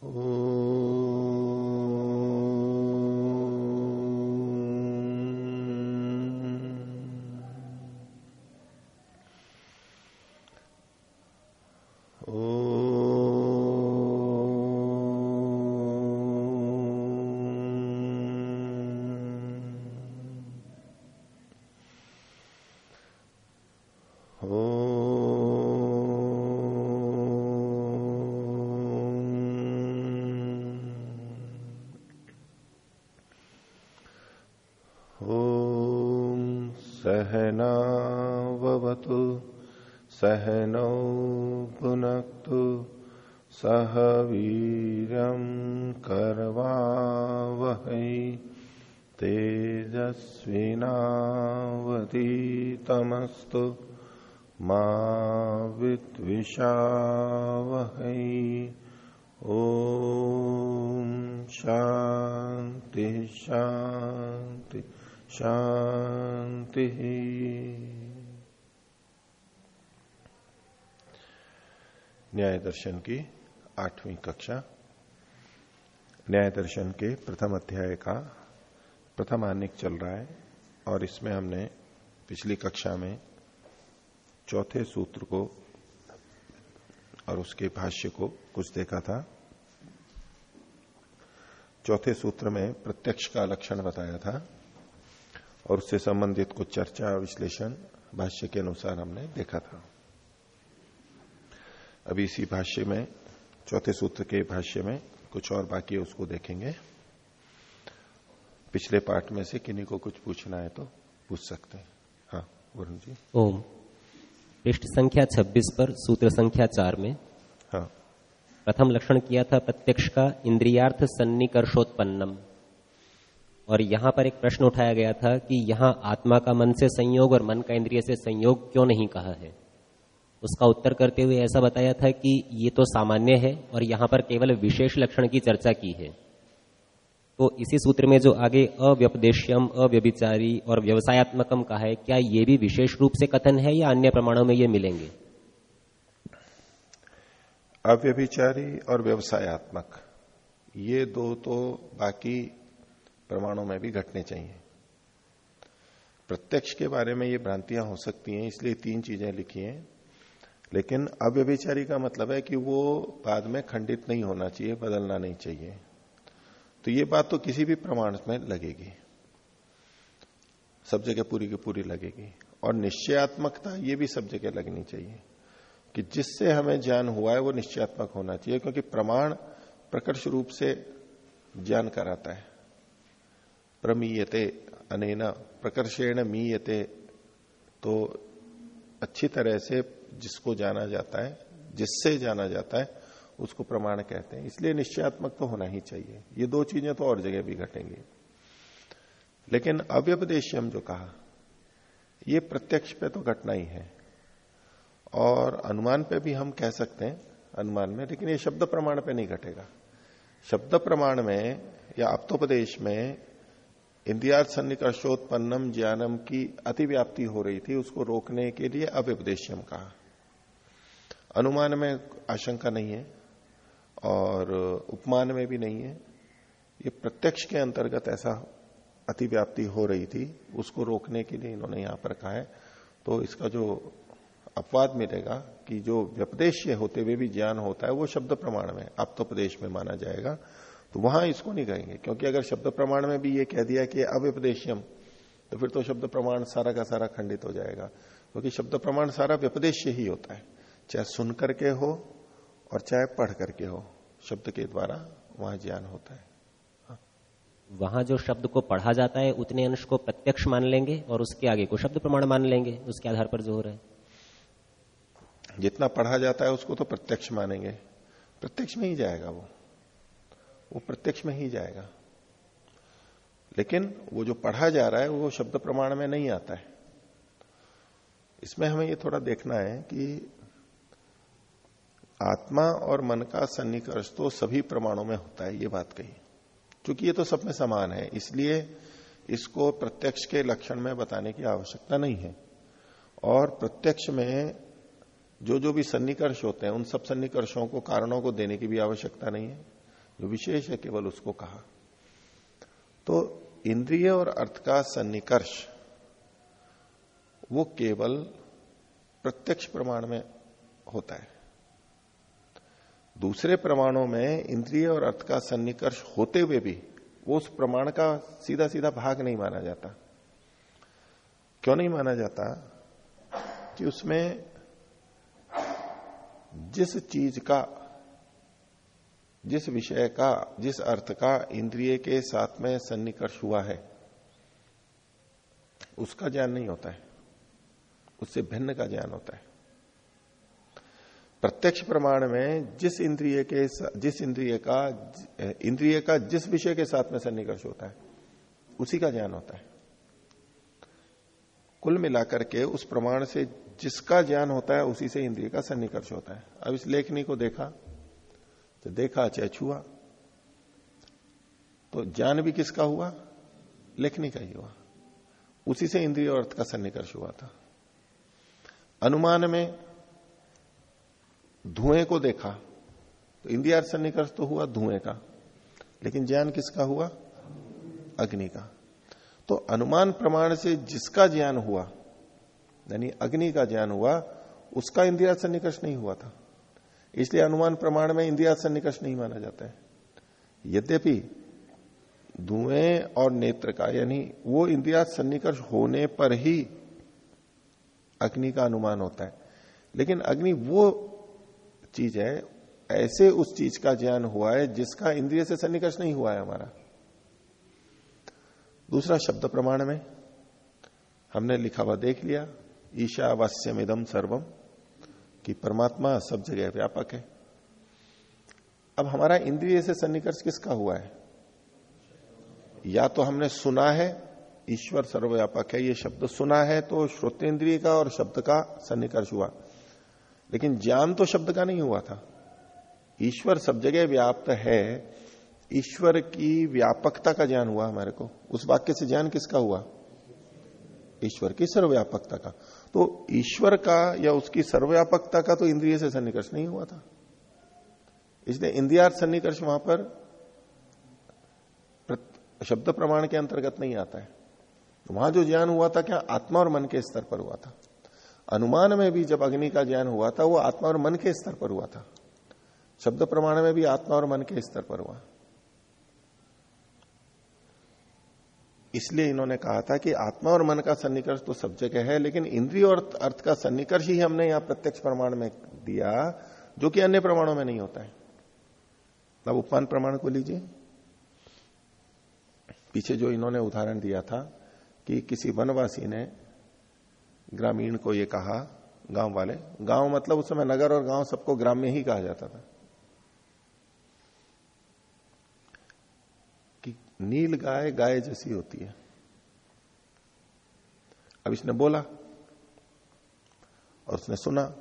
Oh. सह वीरं करवावहै तेजस्विनावतीतमस्तु मा विद्विषावहै। ॐ शांति शान्ति शांति न्याय दर्शन की आठवीं कक्षा, न्याय दर्शन के प्रथम अध्याय का प्रथम आनिक चल रहा है और इसमें हमने पिछली कक्षा में चौथे सूत्र को और उसके भाष्य को कुछ देखा था। चौथे सूत्र में प्रत्यक्ष का लक्षण बताया था और उससे संबंधित कुछ चर्चा विश्लेषण भाष्य के अनुसार हमने देखा था। अभी इसी भाष्य में चौथे सूत्र के भाष्य में कुछ और बाकी है उसको देखेंगे। पिछले पाठ में से किन्हीं को कुछ पूछना है तो पूछ सकते हैं। हाँ वरुण जी। ओम। पृष्ठ संख्या 26 पर सूत्र संख्या चार में हाँ। प्रथम लक्षण किया था प्रत्यक्ष का इंद्रियार्थ सन्निकर्षोत्पन्नम। और यहाँ पर एक प्रश्न उठाया गया था कि यहाँ आत्मा का मन से संयोग और मन का इंद्रिय से संयोग क्यों नहीं कहा है? उसका उत्तर करते हुए ऐसा बताया था कि ये तो सामान्य है और यहाँ पर केवल विशेष लक्षण की चर्चा की है। तो इसी सूत्र में जो आगे अव्यपदेश्यम, अव्यभिचारी और व्यवसायत्मकम का है, क्या ये भी विशेष रूप से कथन है या अन्य प्रमाणों में ये मिलेंगे? अव्यभिचारी और व्यवसायत्मक, ये दो तो बाकी प्रमाणों में भी घटने चाहिए। प्रत्यक्ष के बारे में ये भ्रांतियाँ हो सकती हैं, इसलिए तीन चीज़ें लिखी हैं। लेकिन अव्यभिचारी का मतलब है कि वो बाद में खंडित नहीं होना चाहिए, बदलना नहीं चाहिए। तो ये बात तो किसी भी प्रमाण में लगेगी। सब जगह पूरी की पूरी लगेगी। और निश्चयात्मकता ये भी सब जगह लगनी चाहिए कि जिससे हमें ज्ञान हुआ है वो निश्चयात्मक होना चाहिए, क्योंकि प्रमाण प्रकर्ष रूप से ज्ञान कराता है। प्रमीयते अनेना प्रकर्षेण मीयते तो अच्छी तरह से जिसको जाना जाता है, जिससे जाना जाता है, उसको प्रमाण कहते हैं। इसलिए निश्चयात्मक तो होना ही चाहिए। ये दो चीज़ें तो और जगह भी घटेंगी। लेकिन अव्यपदेश्यम जो कहा, ये प्रत्यक्ष पे तो घटना ही है। और अनुमान पे भी हम कह सकते हैं, अनुमान में, लेकिन ये शब्द प्रमाण पे नहीं घटेगा। शब्द प्रमाण में या आप्तोपदेश में इंदिरा सन्निकर्षोत्पन्नम ज्ञानम की अतिव्याप्ति हो रही थी, उसको रोकने के लिए अव्यपदेश्यम कहा। अनुमान में आशंका नहीं है और उपमान में भी नहीं है। ये प्रत्यक्ष के अंतर्गत ऐसा अतिव्याप्ति हो रही थी, उसको रोकने के लिए इन्होंने यहाँ पर कहा है। तो इसका जो अपवाद मिलेगा कि जो व्यपदेश्य होते हुए भी ज्ञान होता है, वो शब्द प्रमाण में, आप तो प्रदेश में माना जाएगा तो वहाँ इसको नहीं कहेंगे। क्योंकि अगर शब्द प्रमाण में भी ये कह दिया कि अव्यपदेश्यम तो फिर तो शब्द प्रमाण सारा का सारा खंडित हो जाएगा। क्योंकि शब्द प्रमाण सारा व्यपदेश्य ही होता है। चाहे सुन करके हो और चाहे पढ़ करके हो शब्द के द्वारा वहाँ ज्ञान होता है। हाँ। वहाँ जो शब्द को पढ़ा जाता है उतने अंश को प्रत्यक्ष मान लेंगे और उसके आगे को शब्द प्रमाण मान लेंगे उसके आधार पर जो हो रहा है। जितना पढ़ा जाता है उसको तो प्रत्यक्ष मानेंगे। प्रत्यक्ष में ही जाएगा वो। वो प्रत्यक्ष में ही जाएगा। लेकिन वो जो पढ़ा जा रहा है वो शब्द प्रमाण में नहीं आता है। इसमें हमें ये थोड़ा देखना है कि आत्मा और मन का सन्निकर्ष तो सभी प्रमाणों में होता है, ये बात कही। क्योंकि ये तो सब में समान है, इसलिए इसको प्रत्यक्ष के लक्षण में बताने की आवश्यकता नहीं है। और प्रत्यक्ष में जो जो भी सन्निकर्ष होते हैं, उन सब सन्निकर्षों को, कारणों को देने की भी आवश्यकता नहीं है, जो विशेष है केवल उसको कहा। तो इंद्रिय और अर्थ का सन्निकर्ष, वो केवल प्रत्यक्ष प्रमाण में होता है। दूसरे प्रमाणों में इंद्रिय और अर्थ का सन्निकर्ष होते हुए भी वो उस प्रमाण का सीधा सीधा भाग नहीं माना जाता। क्यों नहीं माना जाता? कि उसमें जिस चीज़ का, जिस विषय का, जिस अर्थ का इंद्रिय के साथ में सन्निकर्ष हुआ है, उसका ज्ञान नहीं होता है। उससे भिन्न का ज्ञान होता है। प्रत्यक्ष प्रमाण में जिस इंद्रिय के जिस इंद्रिय का इंद्रिय का जिस विषय के साथ में सन्निकर्ष होता है, उसी का ज्ञान होता है। कुल मिलाकर के उस प्रमाण से जिसका ज्ञान होता है, उसी से इंद्रिय का सन्निकर्ष होता है। अब इस लेखनी को देखा तो देखा चाहे छुआ तो ज्ञान भी किसका हुआ? लेखनी का ही हुआ। उसी से इंद्रिय अर्थ का सन्निकर्ष हुआ था। अनुमान में धुएँ को देखा तो इंद्रिया सन्निकर्ष तो हुआ धुएँ का, लेकिन ज्ञान किसका हुआ? अग्नि का। तो अनुमान प्रमाण से जिसका ज्ञान हुआ, यानी अग्नि का ज्ञान हुआ, उसका इंद्रिया सन्निकर्ष नहीं हुआ था। इसलिए अनुमान प्रमाण में इंद्रिया सन्निकर्ष नहीं माना जाता है। यद्यपि धुएँ और नेत्र का, यानी वो इंद्रिया सन्निकर्ष होने पर ही अग्नि का अनुमान होता है। लेकिन अग्नि वो चीज़ है, ऐसे उस चीज़ का ज्ञान हुआ है जिसका इंद्रिय से सन्निकर्ष नहीं हुआ है हमारा। दूसरा शब्द प्रमाण में, हमने लिखा हुआ देख लिया ईशावास्यम इदम सर्वम कि परमात्मा सब जगह व्यापक है। अब हमारा इंद्रिय से सन्निकर्ष किसका हुआ है? या तो हमने सुना है, ईश्वर सर्वव्यापक है, ये शब्द सुना है तो श्रोतेंद्रिय का और शब्द का सन्निकर्ष हुआ। लेकिन ज्ञान तो शब्द का नहीं हुआ था। ईश्वर सब जगह व्याप्त है। ईश्वर की व्यापकता का ज्ञान हुआ हमारे को। उस वाक्य से ज्ञान किसका हुआ? ईश्वर की सर्वव्यापकता का। तो ईश्वर का या उसकी सर्वव्यापकता का तो इंद्रिय से सन्निकर्ष नहीं हुआ था। इसलिए इंद्रियार्थ सन्निकर्ष वहाँ पर शब्द प्रमाण के अंतर्गत नहीं आता है। वहाँ जो ज्ञान हुआ था, क्या आत्मा और मन के स्तर पर हुआ था? अनुमान में भी जब अग्नि का ज्ञान हुआ था, वो आत्मा और मन के स्तर पर हुआ था। शब्द प्रमाण में भी आत्मा और मन के स्तर पर हुआ। इसलिए इन्होंने कहा था कि आत्मा और मन का सन्निकर्ष तो सब जगह है, लेकिन इंद्रिय और अर्थ का सन्निकर्ष ही हमने यहाँ प्रत्यक्ष प्रमाण में दिया, जो कि अन्य प्रमाणों में नहीं होता है। अब उपमान प्रमाण को लीजिए। पीछे जो इन्होंने उदाहरण दिया था कि किसी वनवासी ने ग्रामीण को ये कहा, गाँव वाले, गाँव मतलब उस समय नगर और गाँव सबको ग्राम में ही कहा जाता था। कि नील गाय गाय जैसी होती है। अब इसने बोला और उसने सुना,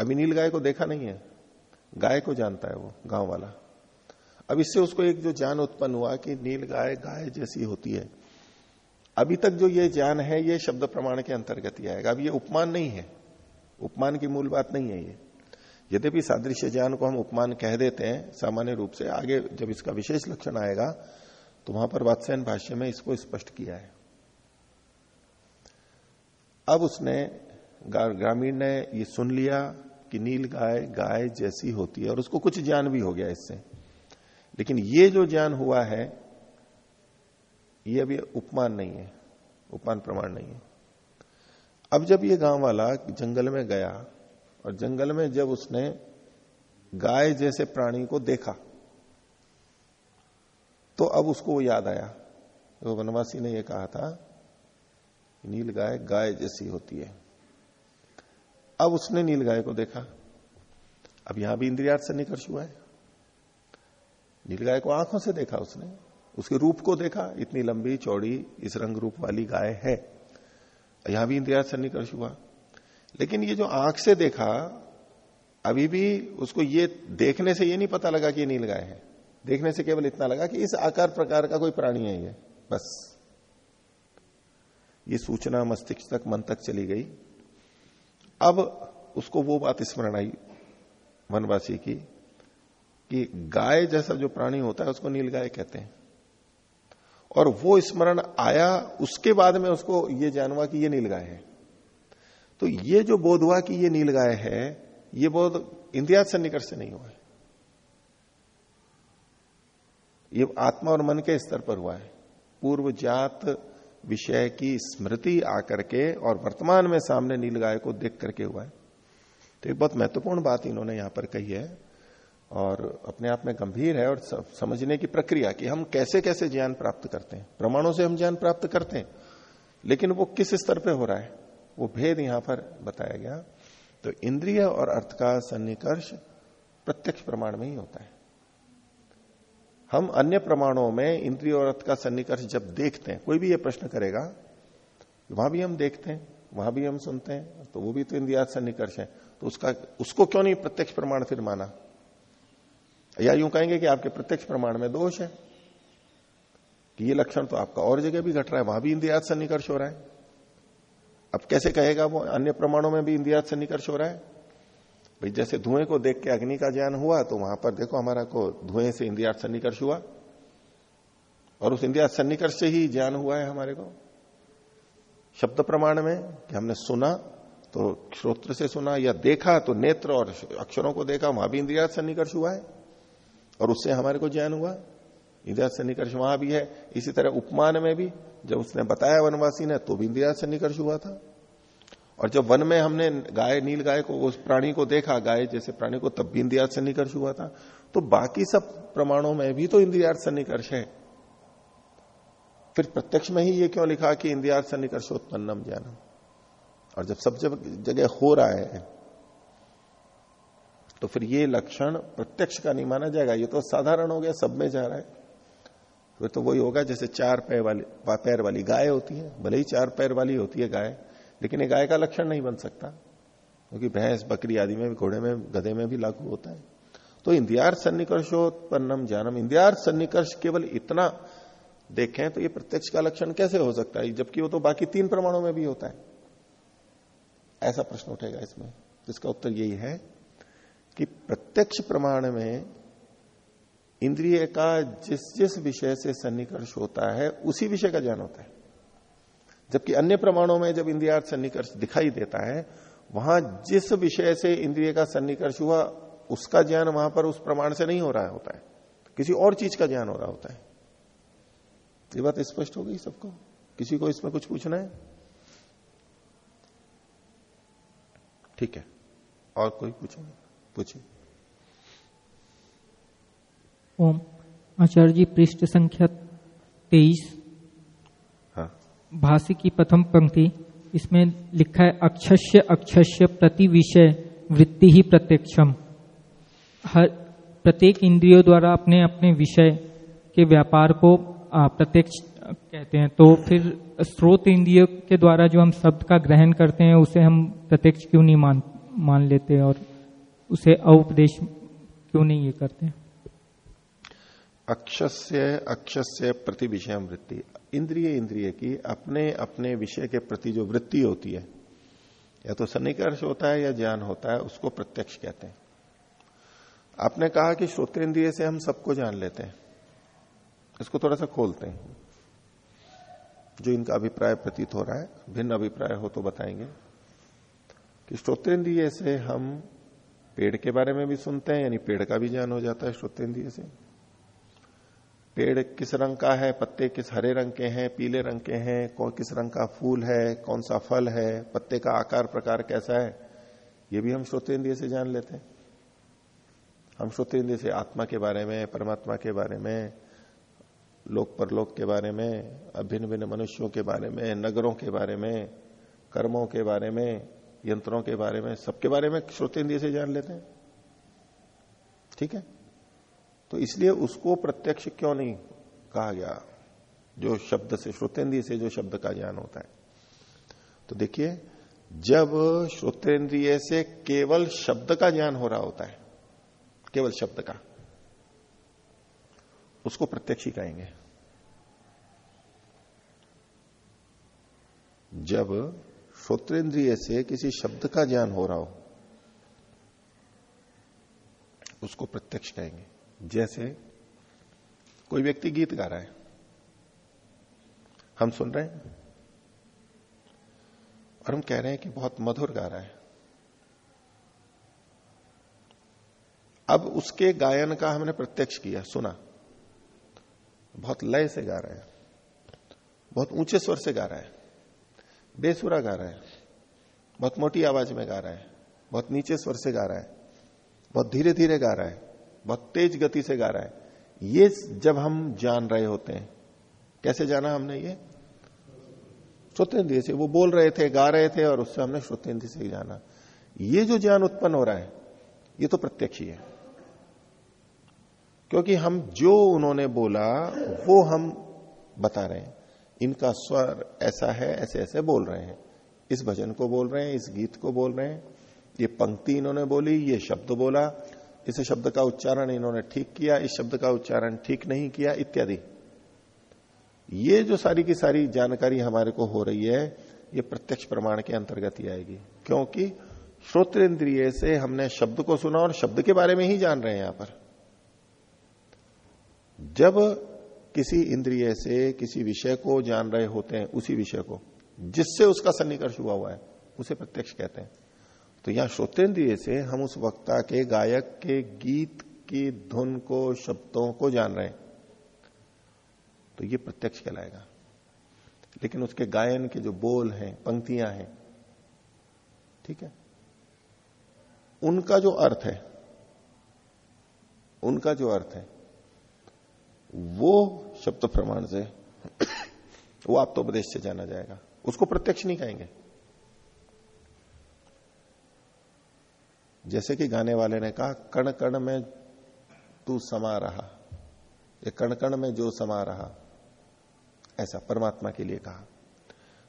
अभी नील गाय को देखा नहीं है, गाय को जानता है वो, गाँव वाला। अब इससे उसको एक जो ज्ञान उत्पन्न हुआ कि नील गाय गाय जैसी होती है। अभी तक जो ये ज्ञान है, ये शब्द प्रमाण के अंतर्गत ही आएगा। अब ये उपमान नहीं है। उपमान की मूल बात नहीं है ये। यद्यपि सादृश्य ज्ञान को हम उपमान कह देते हैं, सामान्य रूप से आगे जब इसका विशेष लक्षण आएगा तो वहाँ पर वात्स्यन भाष्य में इसको स्पष्ट किया है। अब उसने ग्रामीण ने ये सुन लिया कि नील गाय गाय जैसी होती है, और उसको कुछ ज्ञान भी हो गया इससे। लेकिन ये जो ज्ञान हुआ है ये अभी उपमान नहीं है, उपमान प्रमाण नहीं है। अब जब ये गाँव वाला जंगल में गया और जंगल में जब उसने गाय जैसे प्राणी को देखा तो अब उसको वो याद आया। तो वनवासी ने यह कहा था, नील गाय गाय जैसी होती है। अब उसने नील गाय को देखा। अब यहाँ भी इंद्रियार्थ से निकर्ष हुआ है। नील गाय को आँखों से देखा उसने। उसके रूप को देखा, इतनी लंबी चौड़ी इस रंग रूप वाली गाय है। यहाँ भी इंद्रिया सन्निकर्ष हुआ। लेकिन ये जो आँख से देखा, अभी भी उसको ये देखने से ये नहीं पता लगा कि ये नील गाय है। देखने से केवल इतना लगा कि इस आकार प्रकार का कोई प्राणी है ये, बस। ये सूचना मस्तिष्क तक, मन तक चली गई। अब उसको वो बात स्मरण आई, वनवासी की, कि गाय जैसा जो प्राणी होता है, उसको नील गाय कहते हैं। और वो स्मरण आया, उसके बाद में उसको ये जान हुआ कि ये नील गाय है। तो ये जो बोध हुआ कि ये नील गाय है, ये बोध इंद्रियात सन्निकर्ष से नहीं हुआ है। ये आत्मा और मन के स्तर पर हुआ है। पूर्व जात विषय की स्मृति आकर के और वर्तमान में सामने नील गाय को देख करके हुआ है। तो एक बहुत महत्वपूर्ण बात इन्होंने यहाँ पर कही है। और अपने आप में गंभीर है और समझने की प्रक्रिया कि हम कैसे कैसे ज्ञान प्राप्त करते हैं। प्रमाणों से हम ज्ञान प्राप्त करते हैं। लेकिन वो किस स्तर पे हो रहा है, वो भेद यहाँ पर बताया गया। तो इंद्रिय और अर्थ का सन्निकर्ष प्रत्यक्ष प्रमाण में ही होता है। हम अन्य प्रमाणों में इंद्रिय और अर्थ का सन्निकर्ष जब देखते हैं, कोई भी ये प्रश्न करेगा, वहाँ भी हम देखते हैं, वहाँ भी हम सुनते हैं तो वो भी तो इंद्रिया सन्निकर्ष है। तो उसका, उसको क्यों नहीं प्रत्यक्ष प्रमाण फिर माना? या यूँ कहेंगे कि आपके प्रत्यक्ष प्रमाण में दोष है कि ये लक्षण तो आपका और जगह भी घट रहा है, वहाँ भी इंद्रियात सन्निकर्ष हो रहा है। अब कैसे कहेगा वो, अन्य प्रमाणों में भी इंद्रियात सन्निकर्ष हो रहा है? भाई जैसे धुएँ को देख के अग्नि का ज्ञान हुआ तो वहाँ पर देखो हमारा को धुएँ से इंद्रियात सन्निकर्ष हुआ। और उस इंद्रिया सन्निकर्ष से ही ज्ञान हुआ है हमारे को। शब्द प्रमाण में कि हमने सुना तो श्रोत्र से सुना या देखा तो नेत्र और अक्षरों को देखा, वहाँ भी इंद्रिया सन्निकर्ष हुआ है। और उससे हमारे को ज्ञान हुआ। इंद्रिया सन्निकर्ष वहाँ भी है। इसी तरह उपमान में भी, जब उसने बताया वनवासी ने तो भी इंद्रिया सन्निकर्ष हुआ था। और जब वन में हमने गाय, नील गाय को, उस प्राणी को देखा, गाय जैसे प्राणी को, तब भी इंद्रिया सन्निकर्ष हुआ था। तो बाकी सब प्रमाणों में भी तो इंद्रिया सन्निकर्ष है। फिर प्रत्यक्ष में ही ये क्यों लिखा कि इंद्रिया सन्निकर्षोत्पन्नम ज्ञानम। और जब सब जगह हो रहा है तो फिर ये लक्षण प्रत्यक्ष का नहीं माना जाएगा। ये तो साधारण हो गया, सब में जा रहा है। फिर तो वही होगा जैसे चार पैर वाली पैर वाली गाय होती है, भले ही चार पैर वाली होती है गाय, लेकिन ये गाय का लक्षण नहीं बन सकता, क्योंकि भैंस, बकरी आदि में भी घोड़े में, गधे में भी लागू होता है। तो इंदिहार सन्निकर्षोत्पन्नम जानम इंदिहार सन्निकर्ष केवल इतना देखें तो ये प्रत्यक्ष का लक्षण कैसे हो सकता है, जबकि वो तो बाकी तीन प्रमाणों में भी होता है। ऐसा प्रश्न उठेगा इसमें, जिसका उत्तर यही है कि प्रत्यक्ष प्रमाण में इंद्रिय का जिस जिस विषय से सन्निकर्ष होता है, उसी विषय का ज्ञान होता है। जबकि अन्य प्रमाणों में जब इंद्रिया सन्निकर्ष दिखाई देता है, वहाँ जिस विषय से इंद्रिय का सन्निकर्ष हुआ, उसका ज्ञान वहाँ पर उस प्रमाण से नहीं हो रहा होता है। किसी और चीज़ का ज्ञान हो रहा होता है। ये बात स्पष्ट हो गई सबको? किसी को इसमें कुछ पूछना है? ठीक है। और कोई पूछेंगे? पूछिए ओम। आचार्य जी पृष्ठ संख्या तेईस। हाँ। भाषी की प्रथम पंक्ति इसमें लिखा है अक्षस्य अक्षस्य प्रति विषय वृत्ति ही प्रत्यक्षम। हर प्रत्येक इंद्रियों द्वारा अपने अपने विषय के व्यापार को प्रत्यक्ष कहते हैं। तो फिर स्रोत इंद्रिय के द्वारा जो हम शब्द का ग्रहण करते हैं उसे हम प्रत्यक्ष क्यों नहीं मान मान लेते और उसे औपदेश क्यों नहीं ये करते अक्षस्य अक्षस्य प्रति विषय वृत्ति। इंद्रिय इंद्रिय की अपने अपने विषय के प्रति जो वृत्ति होती है, या तो सन्निकर्ष होता है या ज्ञान होता है, उसको प्रत्यक्ष कहते हैं। आपने कहा कि श्रोतेन्द्रिय से हम सबको जान लेते हैं। इसको थोड़ा सा खोलते हैं। जो इनका अभिप्राय प्रतीत हो रहा है, भिन्न अभिप्राय हो तो बताएँगे। कि श्रोतेन्द्रिय से हम पेड़ के बारे में भी सुनते हैं, यानी पेड़ का भी ज्ञान हो जाता है श्रोतेन्द्रिय से। पेड़ किस रंग का है, पत्ते किस हरे रंग के हैं, पीले रंग के हैं, कौन किस रंग का फूल है, कौन सा फल है, पत्ते का आकार प्रकार कैसा है, ये भी हम श्रोतेन्द्रिय से जान लेते हैं। हम श्रोतेन्द्रिय से आत्मा के बारे में, परमात्मा के बारे में, लोक परलोक के बारे में अभिन्न भिन्न मनुष्यों के बारे में, नगरों के बारे में, कर्मों के बारे में यंत्रों के बारे में, सबके बारे में श्रोतेन्द्रिय से जान लेते हैं। ठीक है? तो इसलिए उसको प्रत्यक्ष क्यों नहीं कहा गया? जो शब्द से श्रोतेन्द्रिय से जो शब्द का ज्ञान होता है। तो देखिए, जब श्रोतेन्द्रिय से केवल शब्द का ज्ञान हो रहा होता है, केवल शब्द का, उसको प्रत्यक्ष ही कहेंगे। जब श्रोतेन्द्रिय से किसी शब्द का ज्ञान हो रहा हो, उसको प्रत्यक्ष कहेंगे। जैसे कोई व्यक्ति गीत गा रहा है, हम सुन रहे हैं और हम कह रहे हैं कि बहुत मधुर गा रहा है। अब उसके गायन का हमने प्रत्यक्ष किया, सुना। बहुत लय से गा रहा है, बहुत ऊँचे स्वर से गा रहा है। बेसुरा गा रहा है। बहुत मोटी आवाज़ में गा रहा है। बहुत नीचे स्वर से गा रहा है। बहुत धीरे धीरे गा रहा है। बहुत तेज गति से गा रहा है। ये जब हम जान रहे होते हैं, कैसे जाना हमने ये? श्रोतेन्द्रिय से। वो बोल रहे थे, गा रहे थे और उससे हमने श्रोतेन्द्रिय से जाना। ये जो ज्ञान उत्पन्न हो रहा है, ये तो प्रत्यक्ष ही है। क्योंकि हम जो उन्होंने बोला, वो हम बता रहे हैं। इनका स्वर ऐसा है, ऐसे ऐसे बोल रहे हैं। इस भजन को बोल रहे हैं, इस गीत को बोल रहे हैं। ये पंक्ति इन्होंने बोली, ये शब्द बोला, इस शब्द का उच्चारण इन्होंने ठीक किया, इस शब्द का उच्चारण ठीक नहीं किया, इत्यादि। ये जो सारी की सारी जानकारी हमारे को हो रही है, ये प्रत्यक्ष प्रमाण के अंतर्गत ही आएगी। क्योंकि श्रोतेन्द्रिय से हमने शब्द को सुना और शब्द के बारे में ही जान रहे हैं यहाँ पर। जब किसी इंद्रिय से, किसी विषय को जान रहे होते हैं उसी विषय को, जिससे उसका सन्निकर्ष हुआ हुआ है, उसे प्रत्यक्ष कहते हैं। तो यहाँ श्रोतेन्द्रिय से हम उस वक्ता के, गायक के, गीत की धुन को, शब्दों को जान रहे हैं। तो ये प्रत्यक्ष कहलाएगा। लेकिन उसके गायन के जो बोल हैं, पंक्तियाँ हैं, ठीक है? उनका जो अर्थ है, उनका जो अर्थ है, वो शब्द प्रमाण से वो आप तो उपदेश से जाना जाएगा। उसको प्रत्यक्ष नहीं कहेंगे। जैसे कि गाने वाले ने कहा कण कण में तू समा रहा। ये कण कण में जो समा रहा, ऐसा परमात्मा के लिए कहा।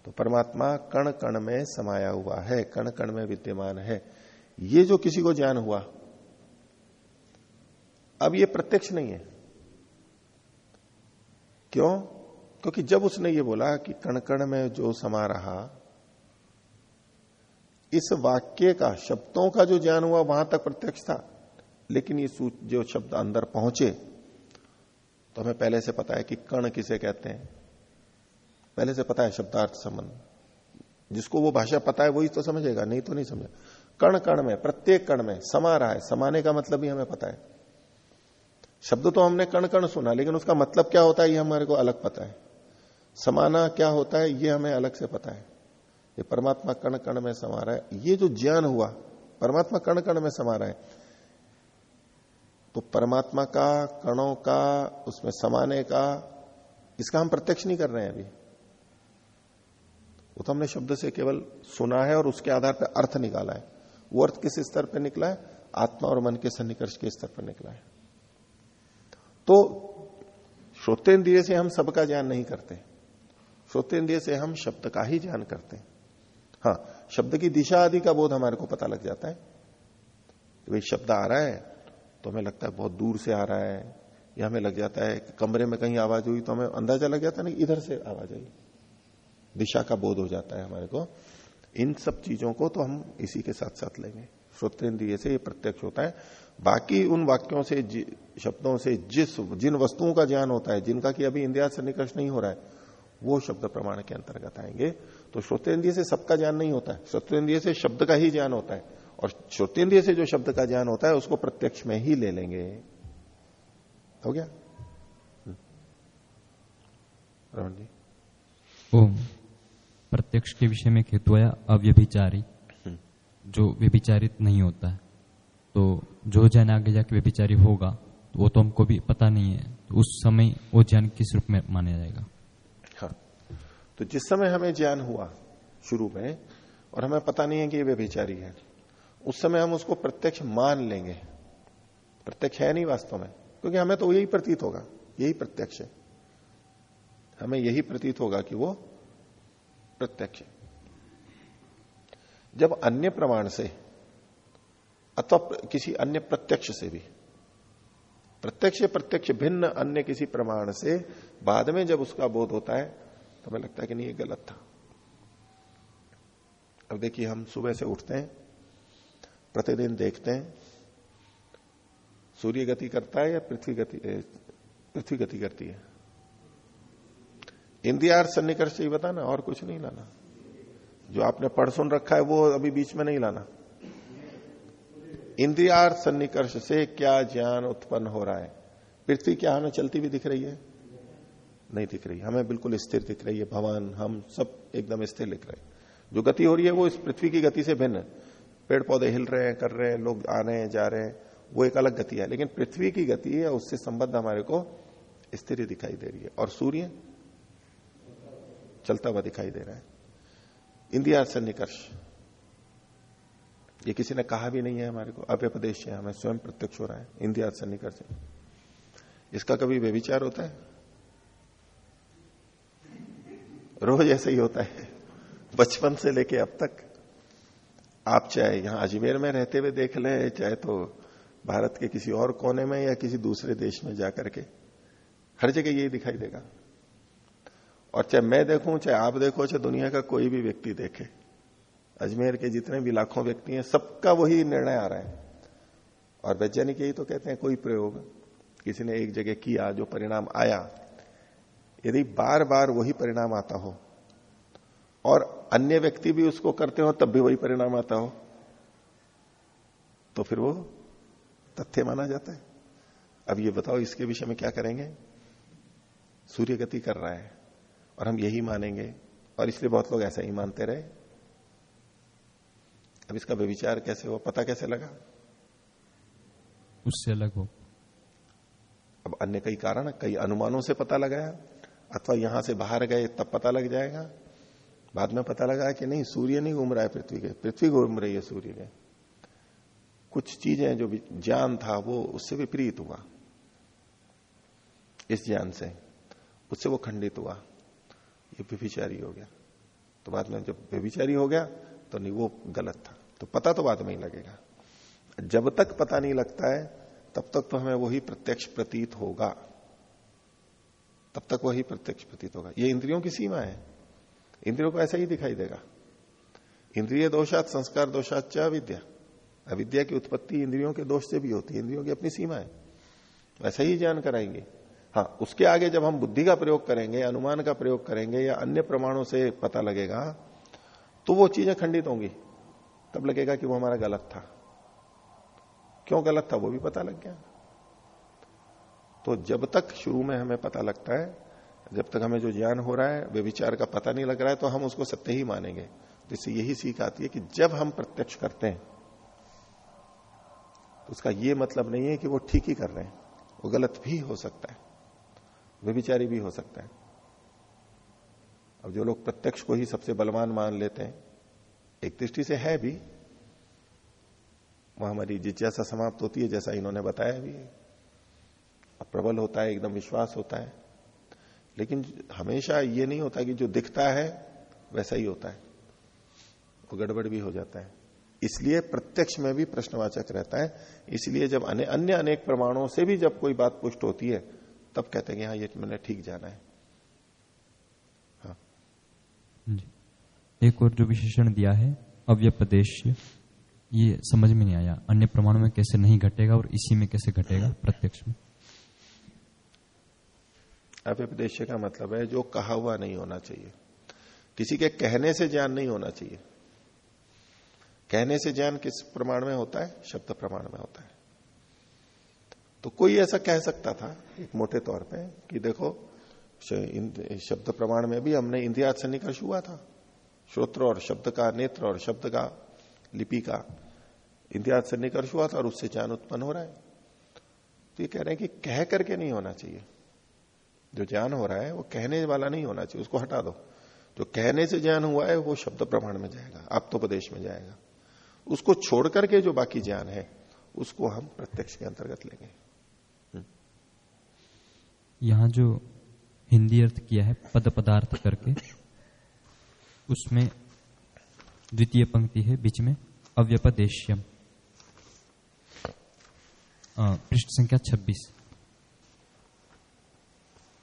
तो परमात्मा कण कण में समाया हुआ है कण कण में विद्यमान है। ये जो किसी को ज्ञान हुआ, अब ये प्रत्यक्ष नहीं है। क्यों? क्योंकि जब उसने ये बोला कि कण कण में जो समा रहा, इस वाक्य का, शब्दों का जो ज्ञान हुआ, वहाँ तक प्रत्यक्ष था। लेकिन ये जो शब्द अंदर पहुँचे तो हमें पहले से पता है कि कण किसे कहते हैं। पहले से पता है शब्दार्थ संबंध। जिसको वो भाषा पता है, वही तो समझेगा, नहीं तो नहीं समझेगा। कण कण में, प्रत्येक कण में समा रहा है। समाने का मतलब भी हमें पता है। शब्द तो हमने कण कण सुना, लेकिन उसका मतलब क्या होता है, ये हमारे को अलग पता है। समाना क्या होता है, ये हमें अलग से पता है। ये परमात्मा कण कण में समा रहा है। ये जो ज्ञान हुआ, परमात्मा कण कण में समा रहा है तो परमात्मा का, कणों का, उसमें समाने का, इसका हम प्रत्यक्ष नहीं कर रहे हैं अभी। वो तो हमने शब्द से केवल सुना है और उसके आधार पर अर्थ निकाला है। वो अर्थ किस स्तर पर निकला है? आत्मा और मन के सन्निकर्ष के स्तर पर निकला है। तो श्रोतेन्द्रिय से हम सबका ज्ञान नहीं करते श्रोतेन्द्रिय से हम शब्द का ही ज्ञान करते हैं। हाँ शब्द की दिशा आदि का बोध हमारे को पता लग जाता है। भाई शब्द आ रहा है तो हमें लगता है बहुत दूर से आ रहा है, या हमें लग जाता है कि कमरे में कहीं आवाज़ हुई तो हमें अंदाज़ा लग जाता है ना इधर से आवाज़ आई। दिशा का बोध हो जाता है हमारे को। इन सब चीज़ों को तो हम इसी के साथ साथ लेंगे। श्रोतेन्द्रिय से ये प्रत्यक्ष होता है। बाकी उन वाक्यों से शब्दों से जिस जिन वस्तुओं का ज्ञान होता है जिनका कि अभी इंद्रिया से निकर्ष नहीं हो रहा है वो शब्द प्रमाण के अंतर्गत आएँगे। तो श्रोतेन्द्रिय से सबका ज्ञान नहीं होता है। श्रोतेन्द्रिय से शब्द का ही ज्ञान होता है। और श्रोतेन्द्रिय से जो शब्द का ज्ञान होता है उसको प्रत्यक्ष में ही ले लेंगे। हो गया? हम्म। रमन जी। ओम प्रत्यक्ष के विषय में खेतुआ अव्यभिचारी। हम्म। जो व्यभिचारित नहीं होता है। तो जो जन आगे जाके व्यभिचारी होगा तो वो तो हमको भी पता नहीं है। तो उस समय वो ज्ञान किस रूप में माना जाएगा? हाँ। तो जिस समय हमें ज्ञान हुआ शुरू में, और हमें पता नहीं है कि ये व्यभिचारी है, उस समय हम उसको प्रत्यक्ष मान लेंगे। प्रत्यक्ष है नहीं वास्तव में, क्योंकि हमें तो यही प्रतीत होगा, यही प्रत्यक्ष है। हमें यही प्रतीत होगा कि वो प्रत्यक्ष जब अन्य प्रमाण से अथवा किसी अन्य प्रत्यक्ष से भी। प्रत्यक्ष प्रत्यक्ष भिन्न अन्य किसी प्रमाण से बाद में जब उसका बोध होता है तो हमें लगता है कि नहीं, ये गलत था। अब देखिए, हम सुबह से उठते हैं, प्रतिदिन देखते हैं, सूर्य गति करता है या पृथ्वी गति पृथ्वी गति करती है। इंद्रियार सन्निकर्ष ही बताना, और कुछ नहीं लाना। जो आपने पढ़ सुन रखा है, वो अभी बीच में नहीं लाना। इंद्रियार सन्निकर्ष से क्या ज्ञान उत्पन्न हो रहा है? पृथ्वी क्या हमें चलती भी दिख रही है? नहीं दिख रही। हमें बिल्कुल स्थिर दिख रही है। भवन हम सब एकदम स्थिर दिख रहे जो गति हो रही है, वो इस पृथ्वी की गति से भिन्न पेड़ पौधे हिल रहे हैं, कर रहे हैं, लोग आ रहे हैं, जा रहे हैं। वो एक अलग गति है। लेकिन पृथ्वी की गति है, उससे संबद्ध हमारे को स्थिर दिखाई दे रही है। और सूर्य चलता हुआ दिखाई दे रहा है। इंदिरा सन्निकर्ष। ये किसी ने कहा भी नहीं है हमारे को। अव्यपदेश है, हमें स्वयं प्रत्यक्ष हो रहा है इंदिया सन्निकर्ष इसका कभी व्यविचार होता है? रोज ऐसा ही होता है। बचपन से लेके अब तक। आप चाहे यहाँ अजमेर में रहते हुए देख ले, चाहे तो भारत के किसी और कोने में या किसी दूसरे देश में जाकर के हर जगह यही दिखाई देगा। और चाहे मैं देखूँ, चाहे आप देखो, चाहे दुनिया का कोई भी व्यक्ति देखे अजमेर के जितने भी लाखों व्यक्ति हैं, सबका वही निर्णय आ रहा है। और वैज्ञानिक यही तो कहते हैं, कोई प्रयोग किसी ने एक जगह किया जो परिणाम आया। यदि बार बार वही परिणाम आता हो, और अन्य व्यक्ति भी उसको करते हो, तब भी वही परिणाम आता हो तो फिर वो तथ्य माना जाता है। अब ये बताओ, इसके विषय में क्या करेंगे? सूर्य गति कर रहा है, और हम यही मानेंगे, और इसलिए बहुत लोग ऐसा ही मानते रहे। अब इसका व्यविचार कैसे हो पता कैसे लगा? उससे अलग हो। अब अन्य कई कारण कई अनुमानों से पता लगाया अथवा यहाँ से बाहर गए तब पता लग जाएगा। बाद में पता लगा कि नहीं सूर्य नहीं घूम रहा है पृथ्वी के। पृथ्वी घूम रही है सूर्य के। कुछ चीज़ें जो ज्ञान था वो उससे विपरीत हुआ। इस ज्ञान से उससे वो खंडित हुआ। ये व्यभिचारी हो गया। तो बाद में जब व्यभिचारी हो गया तो नहीं, वो गलत था। तो पता तो बाद में ही लगेगा। जब तक पता नहीं लगता है, तब तक तो हमें वही प्रत्यक्ष प्रतीत होगा। तब तक वही प्रत्यक्ष प्रतीत होगा। ये इंद्रियों की सीमा है। इंद्रियों को ऐसा ही दिखाई देगा। इंद्रिय दोषात संस्कार दोषात च अविद्या। अविद्या की उत्पत्ति इंद्रियों के दोष से भी होती है। इंद्रियों की अपनी सीमा है। वैसा ही ज्ञान कराएँगे। हाँ उसके आगे जब हम बुद्धि का प्रयोग करेंगे, अनुमान का प्रयोग करेंगे या अन्य प्रमाणों से पता लगेगा तो वो चीज़ें खंडित होंगी। तब लगेगा कि वो हमारा गलत था। क्यों गलत था वो भी पता लग गया। तो जब तक शुरू में हमें पता लगता है, जब तक हमें जो ज्ञान हो रहा है, वे विचार का पता नहीं लग रहा है तो हम उसको सत्य ही मानेंगे। जिससे यही सीख आती है कि जब हम प्रत्यक्ष करते हैं तो उसका यह मतलब नहीं है कि वो ठीक ही कर रहे हैं। वो गलत भी हो सकता है। व्यभिचारी भी हो सकता है। अब जो लोग प्रत्यक्ष को ही सबसे बलवान मान लेते हैं, एक दृष्टि से है भी। वह हमारी जिज्ञासा समाप्त होती है, जैसा इन्होंने बताया भी अब प्रबल होता है, एकदम विश्वास होता है। लेकिन हमेशा ये नहीं होता कि जो दिखता है, वैसा ही होता है। वो गड़बड़ भी हो जाता है। इसलिए प्रत्यक्ष में भी प्रश्नवाचक रहता है। इसलिए जब अन्य अनेक प्रमाणों से भी जब कोई बात पुष्ट होती है, तब कहते हैं कि हाँ ये मैंने ठीक जाना हाँ। एक और जो विशेषण दिया है अव्यपदेश ये समझ में नहीं आया। अन्य प्रमाणों में कैसे नहीं घटेगा और इसी में कैसे घटेगा, प्रत्यक्ष में। अव्यपदेश का मतलब है जो कहा हुआ नहीं होना चाहिए। किसी के कहने से ज्ञान नहीं होना चाहिए। कहने से ज्ञान किस प्रमाण में होता है? शब्द प्रमाण में होता है। तो कोई ऐसा कह सकता था, एक मोटे तौर पे, कि देखो शब्द प्रमाण में भी हमने इंद्रिया सन्निकर्ष हुआ था। श्रोत्र और शब्द का, नेत्र और शब्द का, लिपि का इंद्रिया सन्निकर्ष हुआ था और उससे ज्ञान उत्पन्न हो रहा है। तो ये कह रहे हैं कि कह करके नहीं होना चाहिए। जो ज्ञान हो रहा है, वो कहने वाला नहीं होना चाहिए, उसको हटा दो। जो कहने से ज्ञान हुआ है, वो शब्द प्रमाण में जाएगा, आप्तोपदेश में जाएगा। उसको छोड़ करके जो बाकी ज्ञान है, उसको हम प्रत्यक्ष के अंतर्गत लेंगे। हम्म। यहाँ जो हिंदी अर्थ किया है पद पदार्थ करके। उसमें द्वितीय पंक्ति है बीच में अव्यपदेश्यम। पृष्ठ संख्या 26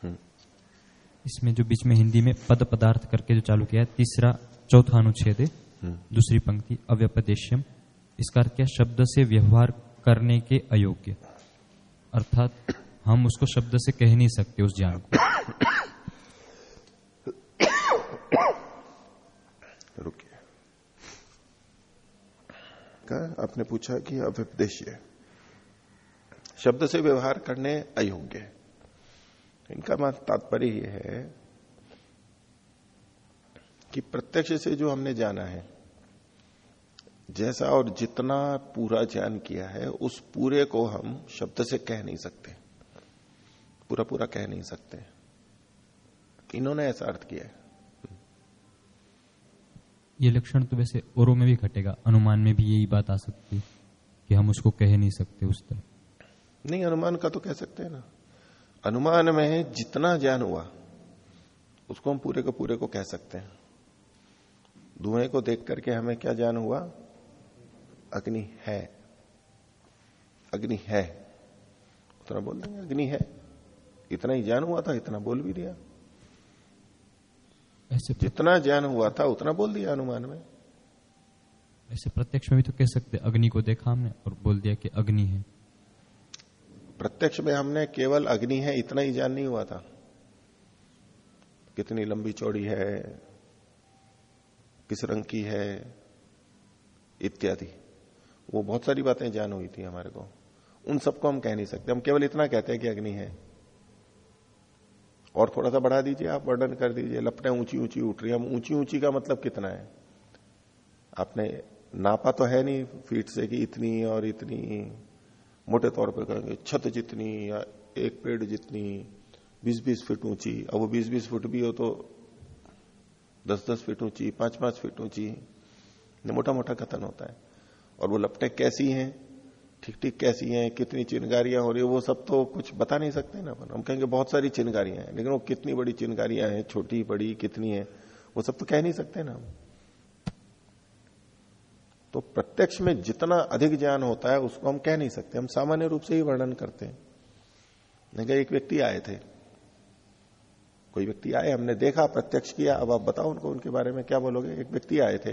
हम्म। इसमें जो बीच में हिंदी में पद पदार्थ करके जो चालू किया है तीसरा चौथा अनुच्छेद है हम्म। दूसरी पंक्ति अव्यपदेश्यम। इसका अर्थ क्या? शब्द से व्यवहार करने के अयोग्य। अर्थात हम उसको शब्द से कह नहीं सकते उस ज्ञान को। रुकिए। आपने पूछा कि अव्यपदेशीय शब्द से व्यवहार करने अयोग्य। इनका मत, तात्पर्य यह है कि प्रत्यक्ष से जो हमने जाना है, जैसा और जितना पूरा ज्ञान किया है, उस पूरे को हम शब्द से कह नहीं सकते। पूरा पूरा कह नहीं सकते। इन्होंने ऐसा अर्थ किया है। ये लक्षण तो वैसे औरों में भी घटेगा। अनुमान में भी यही बात आ सकती कि हम उसको कह नहीं सकते उस तरह। नहीं अनुमान का तो कह सकते हैं ना। अनुमान में जितना ज्ञान हुआ उसको हम पूरे को पूरे को कह सकते हैं। धुएँ को देख करके हमें क्या ज्ञान हुआ? अग्नि है। अग्नि है। उतना बोल देंगे अग्नि है। इतना ही ज्ञान हुआ था इतना बोल भी दिया। ऐसे जितना ज्ञान हुआ था उतना बोल दिया अनुमान में। ऐसे प्रत्यक्ष में भी तो कह सकते अग्नि को देखा हमने और बोल दिया कि अग्नि है। प्रत्यक्ष में हमने केवल अग्नि है इतना ही ज्ञान नहीं हुआ था। कितनी लंबी चौड़ी है किस रंग की है इत्यादि। वो बहुत सारी बातें ज्ञान हुई थी हमारे को। उन सबको हम कह नहीं सकते। हम केवल इतना कहते हैं कि अग्नि है। और थोड़ा सा बढ़ा दीजिए, आप वर्णन कर दीजिए। लपटें ऊँची ऊँची उठ रही हम ऊँची ऊँची का मतलब कितना है? आपने नापा तो है नहीं फीट से कि इतनी और इतनी। मोटे तौर पर कहेंगे छत जितनी या एक पेड़ जितनी बीस बीस फीट ऊँची। अब वो बीस बीस फुट भी हो तो दस दस फीट ऊँची पाँच पाँच फीट ऊँची। मोटा मोटा कथन होता है। और वो लपटें कैसी हैं? ठीक ठीक कैसी हैं, कितनी चिनगारियाँ हो रही है, वो सब तो कुछ बता नहीं सकते ना अपन। हम कहेंगे बहुत सारी चिनगारियाँ हैं, लेकिन वो कितनी बड़ी चिनगारियाँ हैं, छोटी, बड़ी, कितनी है, वो सब तो कह नहीं सकते ना हम। तो प्रत्यक्ष में जितना अधिक ज्ञान होता है, उसको हम कह नहीं सकते। हम सामान्य रूप से ही वर्णन करते हैं। एक व्यक्ति आए थे। कोई व्यक्ति आए, हमने देखा, प्रत्यक्ष किया। अब आप बताओ उनको, उनके बारे में क्या बोलोगे? एक व्यक्ति आए थे।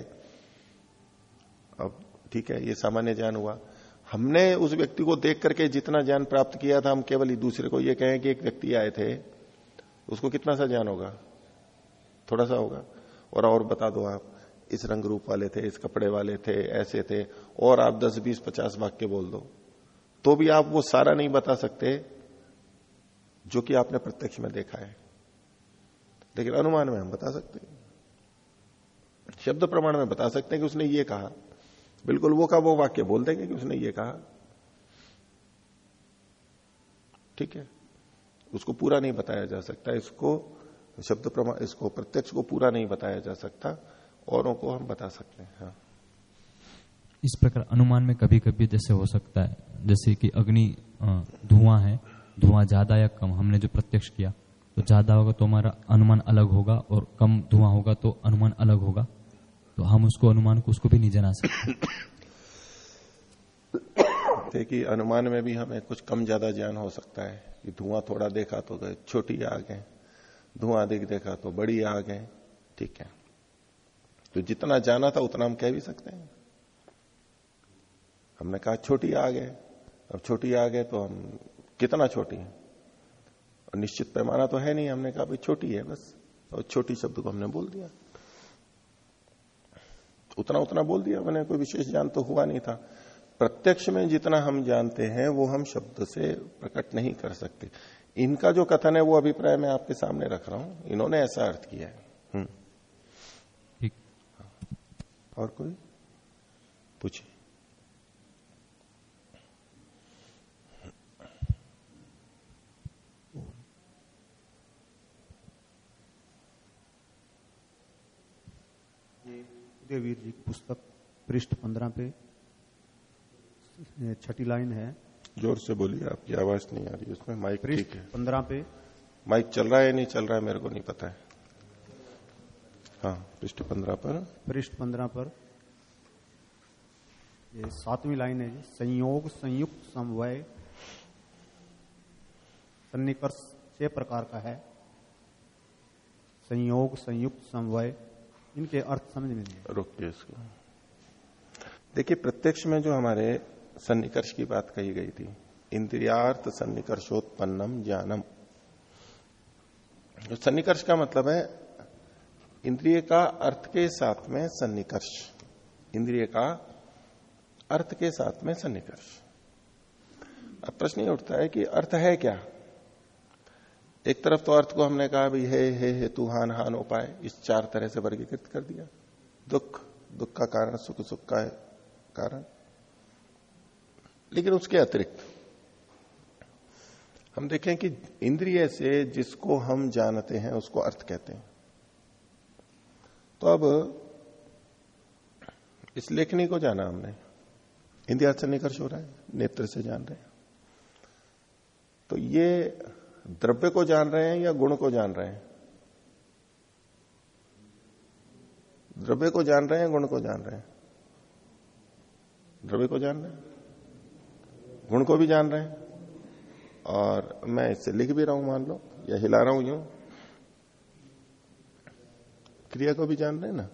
अब ठीक है, ये सामान्य ज्ञान हुआ। हमने उस व्यक्ति को देख करके जितना ज्ञान प्राप्त किया था, हम केवल दूसरे को ये कहें कि एक व्यक्ति आए थे, उसको कितना सा ज्ञान होगा? थोड़ा सा होगा। और और बता दो आप, इस रंग रूप वाले थे, इस कपड़े वाले थे, ऐसे थे, और आप दस, बीस, पचास वाक्य बोल दो। तो भी आप वो सारा नहीं बता सकते जो कि आपने प्रत्यक्ष में देखा है। लेकिन अनुमान में हम बता सकते हैं। शब्द प्रमाण में बता सकते हैं कि उसने ये कहा। बिल्कुल वो का वो वाक्य बोल देंगे कि उसने ये कहा। ठीक है? उसको पूरा नहीं बताया जा सकता। इसको शब्द प्रमाण इसको प्रत्यक्ष को पूरा नहीं बताया जा सकता। औरों को हम बता सकते हैं हाँ। इस प्रकार अनुमान में कभी कभी जैसे हो सकता है, जैसे कि अग्नि धुआँ है, धुआँ ज़्यादा या कम, हमने जो प्रत्यक्ष किया तो ज़्यादा होगा तो हमारा अनुमान अलग होगा और कम धुआँ होगा तो अनुमान अलग होगा। तो हम उसको अनुमान को उसको भी नहीं जना सकते। देखिए, अनुमान में भी हमें कुछ कम ज़्यादा ज्ञान हो सकता है कि धुआँ थोड़ा देखा तो छोटी आग है। धुआँ अधिक देखा तो बड़ी आग है। ठीक है। तो जितना जाना था उतना हम कह भी सकते हैं। हमने कहा छोटी आग है। अब छोटी आग है तो हम कितना छोटी है? और निश्चित पैमाना तो है नहीं। हमने कहा भाई छोटी है बस। और छोटी शब्द को हमने बोल दिया। उतना उतना बोल दिया मैंने कोई विशेष ज्ञान तो हुआ नहीं था। प्रत्यक्ष में जितना हम जानते हैं वो हम शब्द से प्रकट नहीं कर सकते। इनका जो कथन है वो अभिप्राय मैं आपके सामने रख रहा हूँ। इन्होंने ऐसा अर्थ किया है। हम्म। और कोई? पूछिए। उदयवीर जी की पुस्तक पृष्ठ पंद्रह पे छठी लाइन है। ज़ोर से बोलिए आपकी आवाज़ नहीं आ रही उसमें माइक ठीक है। पंद्रह पे। माइक चल रहा है नहीं चल रहा है मेरे को नहीं पता है। हाँ पृष्ठ पंद्रह पर। पृष्ठ पंद्रह पर। ये सातवीं लाइन है जी संयोग संयुक्त समवय सन्निकर्ष छह प्रकार का है। संयोग संयुक्त समवय इनके अर्थ समझ में नहीं रोकिए इसको। देखिए, प्रत्यक्ष में जो हमारे सन्निकर्ष की बात कही गई थी, इंद्रियार्थ सन्निकर्षोत्पन्नम ज्ञानम। सन्निकर्ष का मतलब है, इंद्रिय का अर्थ के साथ में सन्निकर्ष। इंद्रिय का अर्थ के साथ में सन्निकर्ष। अब प्रश्न ये उठता है कि अर्थ है क्या? एक तरफ़ तो अर्थ को हमने कहा भी, हे हे हेतु हान हान उपाय। इस चार तरह से वर्गीकृत कर दिया। दुख दुख का कारण, सुख सुख का कारण। लेकिन उसके अतिरिक्त, हम देखें कि इंद्रिय से जिसको हम जानते हैं, उसको अर्थ कहते हैं। तो अब इस लेखनी को जाना हमने। इंद्रिया से निकर्ष हो रहा है, नेत्र से जान रहे हैं। तो ये द्रव्य को जान रहे हैं या गुण को जान रहे हैं? द्रव्य को जान रहे हैं गुण को जान रहे हैं? द्रव्य को जान रहे हैं। गुण को भी जान रहे हैं। और मैं इससे लिख भी रहा हूँ, मान लो, या हिला रहा हूँ यूँ। क्रिया को भी जान रहे हैं ना?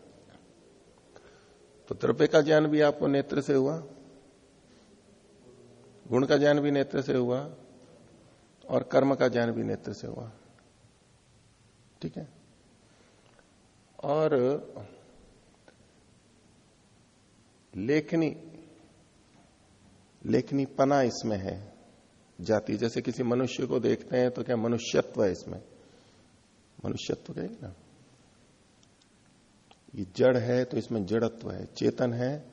तो द्रव्य का ज्ञान भी आपको नेत्र से हुआ। गुण का ज्ञान भी नेत्र से हुआ। और कर्म का ज्ञान भी नेत्र से हुआ। ठीक है? और लेखनी लेखनी पना इसमें है जाति। जैसे किसी मनुष्य को देखते हैं तो क्या मनुष्यत्व है इसमें? मनुष्यत्व कहेंगे ना? ये जड़ है तो इसमें जड़त्व है, चेतन है,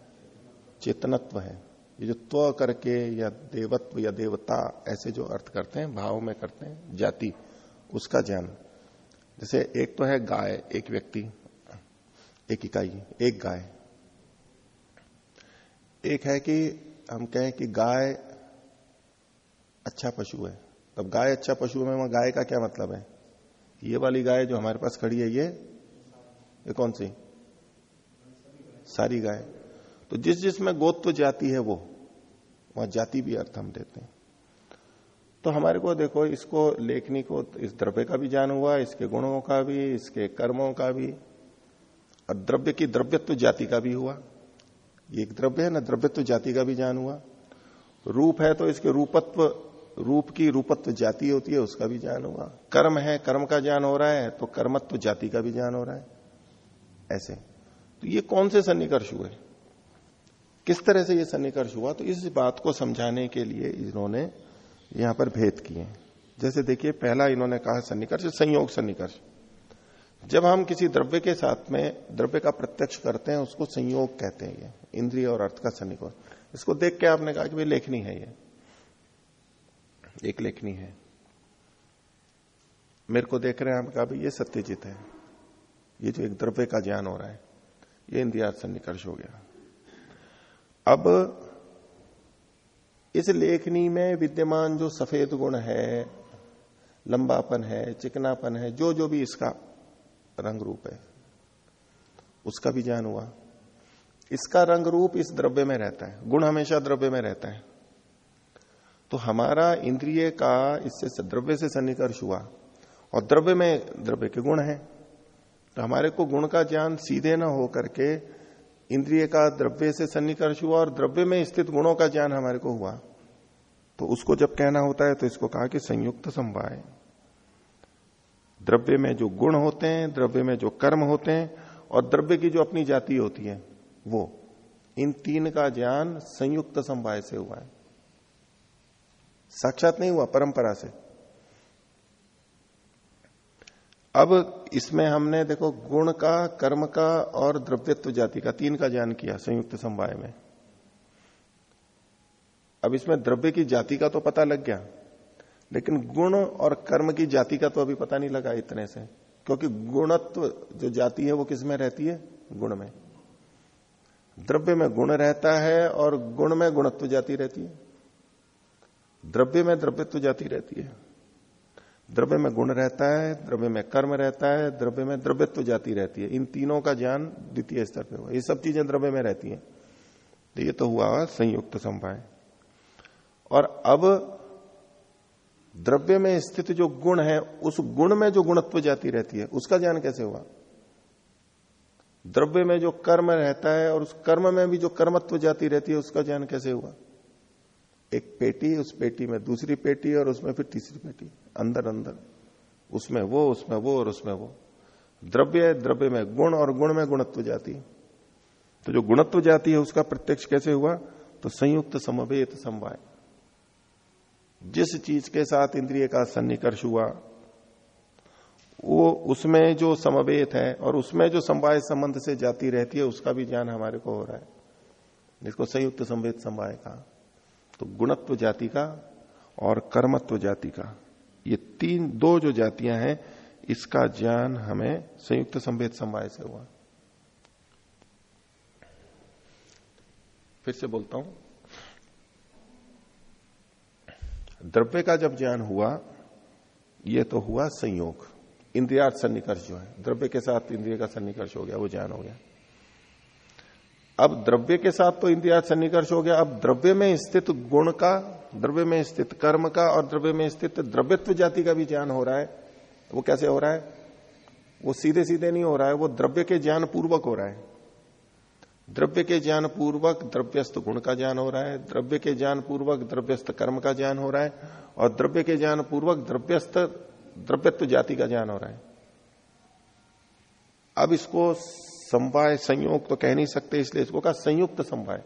चेतनत्व है। ये जो त्व करके या देवत्व या देवता ऐसे जो अर्थ करते हैं, भाव में करते हैं, जाति, उसका ज्ञान। जैसे एक तो है गाय, एक व्यक्ति, एक इकाई, एक गाय। एक है कि हम कहें कि गाय अच्छा पशु है। तब गाय अच्छा पशु वहाँ गाय का क्या मतलब है? ये वाली गाय जो हमारे पास खड़ी है, ये ये कौन सी? सारी गाय। तो जिस जिसमें गोत्व जाति है वो, वहाँ जाति भी अर्थ हम देते हैं। तो हमारे को देखो, इसको लेखनी को, इस द्रव्य का भी ज्ञान हुआ, इसके गुणों का भी, इसके कर्मों का भी, और द्रव्य की द्रव्यत्व जाति का भी हुआ। ये एक द्रव्य है, ना द्रव्यत्व जाति का भी ज्ञान हुआ। रूप है तो इसके रूपत्व, रूप की रूपत्व जाति होती है, उसका भी ज्ञान हुआ। कर्म है, कर्म का ज्ञान हो रहा है तो कर्मत्व जाति का भी ज्ञान हो रहा है। ऐसे। तो ये कौन से सन्निकर्ष हुए? किस तरह से ये सन्निकर्ष हुआ? तो इस बात को समझाने के लिए इन्होंने यहाँ पर भेद किए। जैसे देखिए, पहला इन्होंने कहा सन्निकर्ष, संयोग सन्निकर्ष। जब हम किसी द्रव्य के साथ में, द्रव्य का प्रत्यक्ष करते हैं, उसको संयोग कहते हैं ये, इंद्रिय और अर्थ का सन्निकोष इसको देख के आपने कहा कि भाई लेखनी है ये। एक लेखनी है। मेरे को देख रहे हैं आप कहा भाई ये सत्यजित है। ये जो एक द्रव्य का ज्ञान हो रहा है, ये इंद्रिया सन्निकर्ष हो गया। अब इस लेखनी में विद्यमान जो सफ़ेद गुण है, लंबापन है, चिकनापन है, जो जो भी इसका रंग रूप है, उसका भी ज्ञान हुआ। इसका रंग रूप इस द्रव्य में रहता है, गुण हमेशा द्रव्य में रहता है। तो हमारा इंद्रिय का इससे द्रव्य से सन्निकर्ष हुआ, और द्रव्य में द्रव्य के गुण है। तो हमारे को गुण का ज्ञान सीधे ना होकर करके इंद्रिय का द्रव्य से सन्निकर्ष हुआ और द्रव्य में स्थित गुणों का ज्ञान हमारे को हुआ। तो उसको जब कहना होता है तो इसको कहा कि संयुक्त संवाय द्रव्य में जो गुण होते हैं, द्रव्य में जो कर्म होते हैं और द्रव्य की जो अपनी जाति होती है, वो, इन तीन का ज्ञान संयुक्त संवाय से हुआ है। साक्षात नहीं हुआ, परंपरा से। अब इसमें हमने देखो गुण का, कर्म का और द्रव्यत्व जाति का, तीन का ज्ञान किया संयुक्त समवाय में। अब इसमें द्रव्य की जाति का तो पता लग गया, लेकिन गुण और कर्म की जाति का तो अभी पता नहीं लगा इतने से, क्योंकि गुणत्व जो जाति है वो किसमें रहती है? गुण में। द्रव्य में गुण रहता है और गुण में गुणत्व जाति रहती है। द्रव्य में द्रव्यत्व जाति रहती है। द्रव्य में गुण रहता है, द्रव्य में कर्म रहता है, द्रव्य में द्रव्यत्व जाति रहती है। इन तीनों का ज्ञान द्वितीय स्तर पे हुआ। ये सब चीज़ें द्रव्य में रहती हैं। तो ये तो हुआ संयुक्त संभाय। और अब द्रव्य में स्थित जो गुण है, उस गुण में जो गुणत्व जाती रहती है, उसका ज्ञान कैसे हुआ? द्रव्य में जो कर्म रहता है और उस कर्म में भी जो कर्मत्व जाती रहती है, उसका ज्ञान कैसे हुआ? एक पेटी, उस पेटी में दूसरी पेटी और उसमें फिर तीसरी पेटी। अंदर अंदर। उसमें वो उसमें वो और उसमें वो। द्रव्य द्रव्य में गुण और गुण में गुणत्व जाती। तो जो गुणत्व जाती है, उसका प्रत्यक्ष कैसे हुआ? तो संयुक्त समवेत समवाय। जिस चीज़ के साथ इंद्रिय का सन्निकर्ष हुआ, वो उसमें जो समवेत है और उसमें जो समवाय संबंध से जाती रहती है, उसका भी ज्ञान हमारे को हो रहा है। जिसको संयुक्त संवेद समवाय का तो गुणत्व जाति का और कर्मत्व जाति का। ये तीन, दो जो जातियाँ हैं, इसका ज्ञान हमें संयुक्त संवेद समवाय से हुआ। फिर से बोलता हूँ। द्रव्य का जब ज्ञान हुआ, ये तो हुआ संयोग। इंद्रिया सन्निकर्ष जो है, द्रव्य के साथ इंद्रिय का सन्निकर्ष हो गया, वो ज्ञान हो गया। अब द्रव्य के साथ तो इंद्रिया सन्निकर्ष हो गया, अब द्रव्य में स्थित गुण का द्रव्य में स्थित कर्म का और द्रव्य में स्थित द्रव्यत्व जाति का भी ज्ञान हो रहा है। वो कैसे हो रहा है? वो सीधे सीधे नहीं हो रहा है, वो द्रव्य के ज्ञान पूर्वक हो रहा है। द्रव्य के ज्ञान पूर्वक द्रव्यस्थ गुण का ज्ञान हो रहा है, द्रव्य के ज्ञान पूर्वक द्रव्यस्थ कर्म का ज्ञान हो रहा है और द्रव्य के ज्ञान पूर्वक द्रव्यस्थ द्रव्यत्व जाति का ज्ञान हो रहा है। अब इसको समवाय संयोग तो कह नहीं सकते, इसलिए इसको कहा संयुक्त समवाय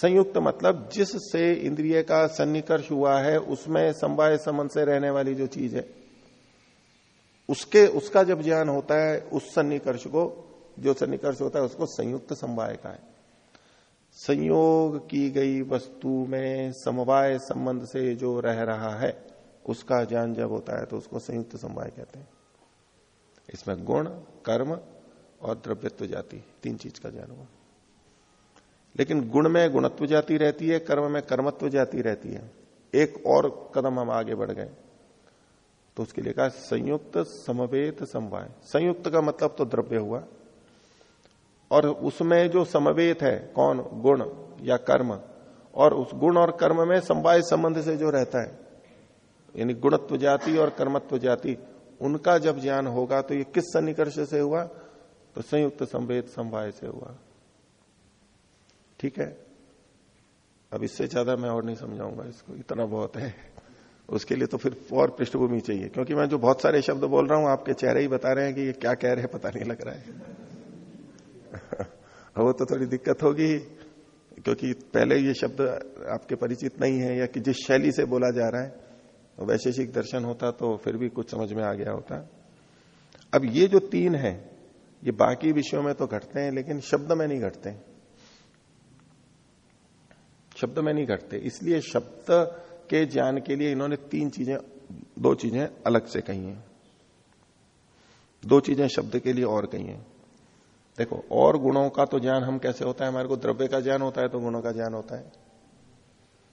संयुक्त मतलब जिससे इंद्रिय का सन्निकर्ष हुआ है, उसमें समवाय संबंध से रहने वाली जो चीज़ है, उसके, उसका जब ज्ञान होता है, उस सन्निकर्ष को, जो सन्निकर्ष होता है, उसको संयुक्त समवाय का है। संयोग की गई वस्तु में समवाय संबंध से जो रह रहा है, उसका ज्ञान जब होता है तो उसको संयुक्त समवाय कहते हैं। इसमें गुण, कर्म और द्रव्यत्व जाति, तीन चीज़ का ज्ञान हुआ। लेकिन गुण में गुणत्व जाती रहती है, कर्म में कर्मत्व जाती रहती है। एक और कदम हम आगे बढ़ गए। तो उसके लिए कहा, संयुक्त समवेत समवाय। संयुक्त का मतलब तो द्रव्य हुआ। और उसमें जो समवेत है, कौन? गुण या कर्म। और उस गुण और कर्म में समवाय संबंध से जो रहता है, यानी गुणत्व जाति और कर्मत्व जाति, उनका जब ज्ञान होगा तो ये किस सन्निकर्ष से हुआ? तो संयुक्त संवेद समवाय से हुआ। ठीक है? अब इससे ज़्यादा मैं और नहीं समझाऊँगा इसको, इतना बहुत है। उसके लिए तो फिर और पृष्ठभूमि चाहिए, क्योंकि मैं जो बहुत सारे शब्द बोल रहा हूँ, आपके चेहरे ही बता रहे हैं कि ये क्या कह रहे हैं, पता नहीं लग रहा है। वो तो थोड़ी दिक्कत होगी, क्योंकि पहले ये शब्द आपके परिचित नहीं है, या कि जिस शैली से बोला जा रहा है, वैशेषिक दर्शन होता तो फिर भी कुछ समझ में आ गया होता। अब ये जो तीन है, ये बाकी विषयों में तो घटते हैं, लेकिन शब्द में नहीं घटते। शब्द में नहीं घटते। इसलिए शब्द के ज्ञान के लिए इन्होंने तीन चीज़ें, दो चीज़ें अलग से कही हैं। दो चीज़ें शब्द के लिए और कही हैं। देखो, और गुणों का तो ज्ञान हम कैसे होता है? हमारे को द्रव्य का ज्ञान होता है तो गुणों का ज्ञान होता है।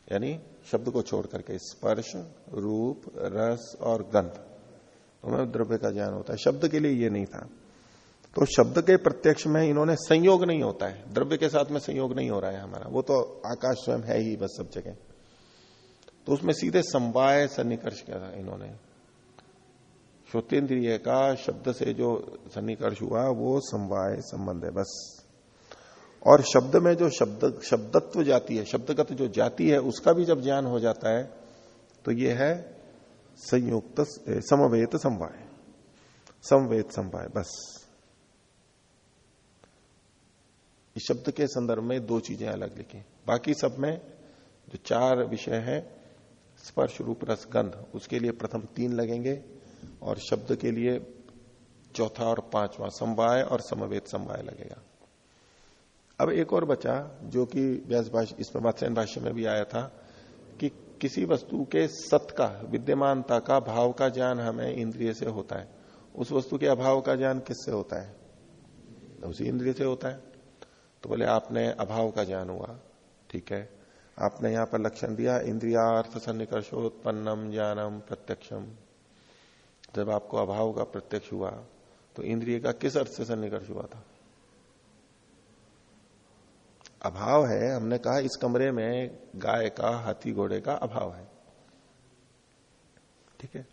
यानी शब्द को छोड़ करके स्पर्श, रूप, रस और गंध। तो हमें द्रव्य का ज्ञान होता है। शब्द के लिए ये नहीं था। तो शब्द के प्रत्यक्ष में इन्होंने संयोग नहीं होता है। द्रव्य के साथ में संयोग नहीं हो रहा है हमारा। वो तो आकाश स्वयं है ही, बस सब जगह। तो उसमें सीधे संवाय सन्निकर्ष किया था इन्होंने। श्रोतेन्द्रिय का शब्द से जो सन्निकर्ष हुआ, वो समवाय संबंध है, बस। और शब्द में जो शब्द, शब्दत्व जाती है, शब्दगत जो जाति है, उसका भी जब ज्ञान हो जाता है तो ये है संयुक्त समवेत समवाय। समवेत समवाय, बस। इस शब्द के संदर्भ में दो चीज़ें अलग लिखी। बाकी सब में जो चार विषय है, स्पर्श रूप रस गंध, उसके लिए प्रथम तीन लगेंगे और शब्द के लिए चौथा और पांचवा समवाय और समवेत समवाय लगेगा। अब एक और बचा, जो कि व्यास भाष्य इसमें वात्स्यन भाष्य में भी आया था कि किसी वस्तु के सत का, विद्यमानता का, भाव का ज्ञान हमें इंद्रिय से होता है। उस वस्तु के अभाव का ज्ञान किससे होता है? उसी इंद्रिय से होता है। तो बोले, आपने अभाव का ज्ञान हुआ, ठीक है? आपने यहाँ पर लक्षण दिया इंद्रियार्थ सन्निकर्षोत्पन्नम ज्ञानम, प्रत्यक्षम। जब आपको अभाव का प्रत्यक्ष हुआ तो इंद्रिय का किस अर्थ से सन्निकर्ष हुआ था? अभाव है, हमने कहा इस कमरे में गाय का, हाथी घोड़े का अभाव है। ठीक है?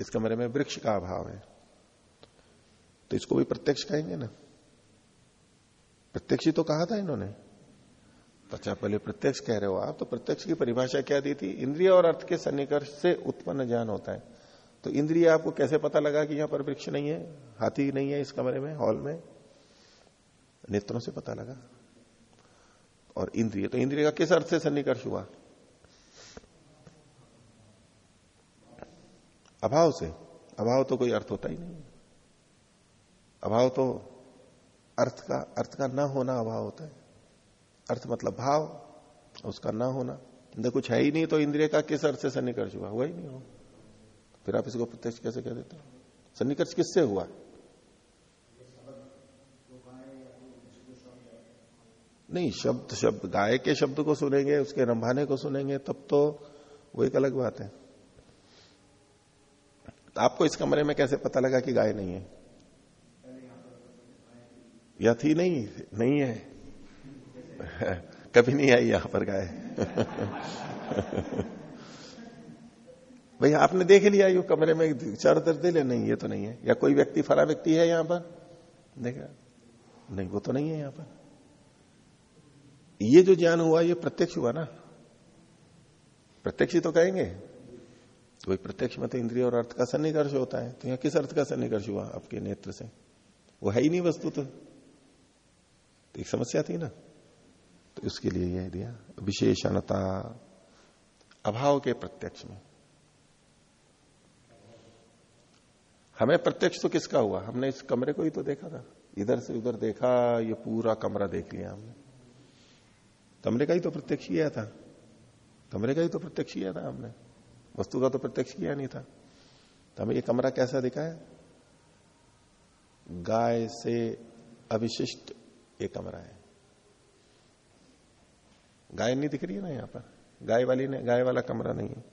इस कमरे में वृक्ष का अभाव है। तो इसको भी प्रत्यक्ष कहेंगे ना? प्रत्यक्ष तो कहा था इन्होंने। तो अच्छा पहले प्रत्यक्ष कह रहे हो आप तो प्रत्यक्ष की परिभाषा क्या दी थी? इंद्रिय और अर्थ के सन्निकर्ष से उत्पन्न ज्ञान होता है। तो इंद्रिय आपको कैसे पता लगा कि यहाँ पर वृक्ष नहीं है? हाथी नहीं है इस कमरे में, हॉल में? नेत्रों से पता लगा। और इंद्रिय तो इंद्रिय का किस अर्थ से सन्निकर्ष हुआ? अभाव से। अभाव तो कोई अर्थ होता ही नहीं। अभाव तो अर्थ का अर्थ का न होना अभाव होता है। अर्थ मतलब भाव, उसका ना होना। जब कुछ है ही नहीं तो इंद्रिय का किस अर्थ से सन्निकर्ष हुआ? हुआ ही नहीं हो फिर आप इसको प्रत्यक्ष कैसे कह देते सन्निकर्ष किससे हुआ? नहीं, शब्द शब्द, गाय के शब्द को सुनेंगे, उसके रंभाने को सुनेंगे, तब तो वो एक अलग बात है। तो आपको इस कमरे में कैसे पता लगा कि गाय नहीं है? या थी नहीं नहीं है। कभी नहीं आई यहाँ पर गाय। भाई आपने देख लिया यू कमरे में, चारों तरफ़ दे ले नहीं, ये तो नहीं है। या कोई व्यक्ति फरा व्यक्ति है यहाँ पर? देखा? नहीं, वो तो नहीं है यहाँ पर। ये जो ज्ञान हुआ, ये प्रत्यक्ष हुआ ना? प्रत्यक्ष ही तो कहेंगे। कोई प्रत्यक्ष में तो इंद्रिय और अर्थ का सन्निकर्ष होता है। तो यहाँ किस अर्थ का सन्निकर्ष हुआ आपके नेत्र से? वो है ही नहीं वस्तु तो। एक समस्या थी ना। तो इसके लिए यह दिया, विशेषणता, अभाव के प्रत्यक्ष में। हमें प्रत्यक्ष तो किसका हुआ? हमने इस कमरे को ही तो देखा था। इधर से उधर देखा, ये पूरा कमरा देख लिया हमने। कमरे का ही तो प्रत्यक्ष किया था। कमरे का ही तो प्रत्यक्ष किया था हमने। वस्तु का तो प्रत्यक्ष किया नहीं था। तो हमें ये कमरा कैसा दिखा है गाय से अविशिष्ट ये कमरा है। गाय नहीं दिख रही है ना यहाँ पर? गाय वाली ने गाय वाला कमरा नहीं है।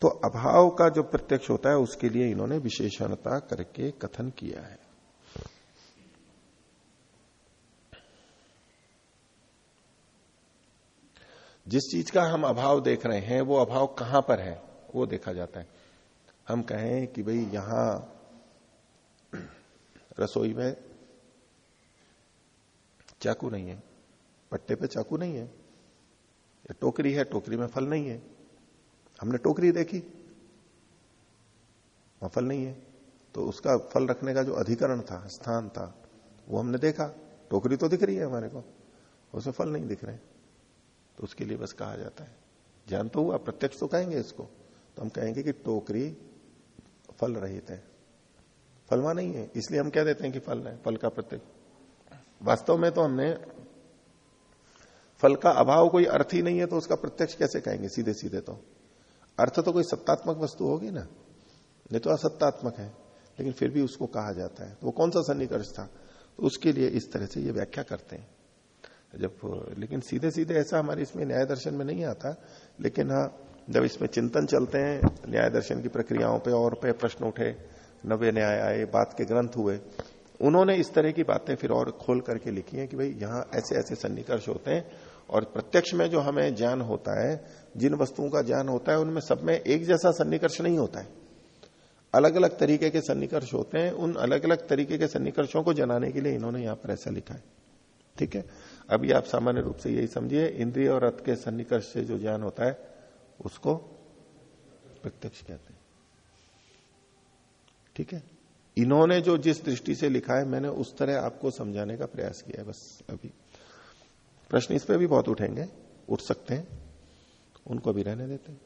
तो अभाव का जो प्रत्यक्ष होता है, उसके लिए इन्होंने विशेषणता करके कथन किया है। जिस चीज़ का हम अभाव देख रहे हैं, वो अभाव कहाँ पर है, वो देखा जाता है। हम कहें कि भाई यहाँ रसोई में चाकू नहीं है। पट्टे पे चाकू नहीं है। टोकरी है, टोकरी में फल नहीं है। हमने टोकरी देखी, वहाँ फल नहीं है। तो उसका फल रखने का जो अधिकरण था, स्थान था, वो हमने देखा। टोकरी तो दिख रही है हमारे को, उसमें फल नहीं दिख रहे तो उसके लिए बस कहा जाता है। ज्ञान तो हुआ, प्रत्यक्ष तो कहेंगे इसको। तो हम कहेंगे कि टोकरी फल रहित है। फलवा नहीं है, इसलिए हम कह देते हैं कि फल है, फल का प्रत्यक्ष। वास्तव में तो हमने फल का अभाव कोई अर्थ ही नहीं है तो उसका प्रत्यक्ष कैसे कहेंगे? सीधे सीधे तो। अर्थ तो कोई सत्तात्मक वस्तु होगी ना? नहीं तो असत्तात्मक है, लेकिन फिर भी उसको कहा जाता है। तो वो कौन सा सन्निकर्ष था? तो उसके लिए इस तरह से ये व्याख्या करते हैं। जब, लेकिन सीधे सीधे ऐसा हमारे इसमें न्याय दर्शन में नहीं आता, लेकिन हाँ जब इसमें चिंतन चलते हैं, न्याय दर्शन की प्रक्रियाओं पे और पे प्रश्न उठे, नवे न्याय आए, बात के ग्रंथ हुए उन्होंने इस तरह की बातें फिर और खोल करके लिखी हैं कि भाई यहाँ ऐसे ऐसे सन्निकर्ष होते हैं और प्रत्यक्ष में जो हमें ज्ञान होता है, जिन वस्तुओं का ज्ञान होता है, उनमें सब में एक जैसा सन्निकर्ष नहीं होता है। अलग अलग तरीके के सन्निकर्ष होते हैं, उन अलग अलग तरीके के सन्निकर्षों को जनाने के लिए इन्होंने यहाँ पर ऐसा लिखा है। ठीक है? अभी आप सामान्य रूप से यही समझिए, इंद्रिय और रथ के सन्निकर्ष से जो ज्ञान होता है, उसको प्रत्यक्ष कहते हैं। ठीक है? इन्होंने जो जिस दृष्टि से लिखा है, मैंने उस तरह आपको समझाने का प्रयास किया है, बस अभी। प्रश्न इस पर भी बहुत उठेंगे, उठ सकते हैं, उनको भी रहने देते हैं।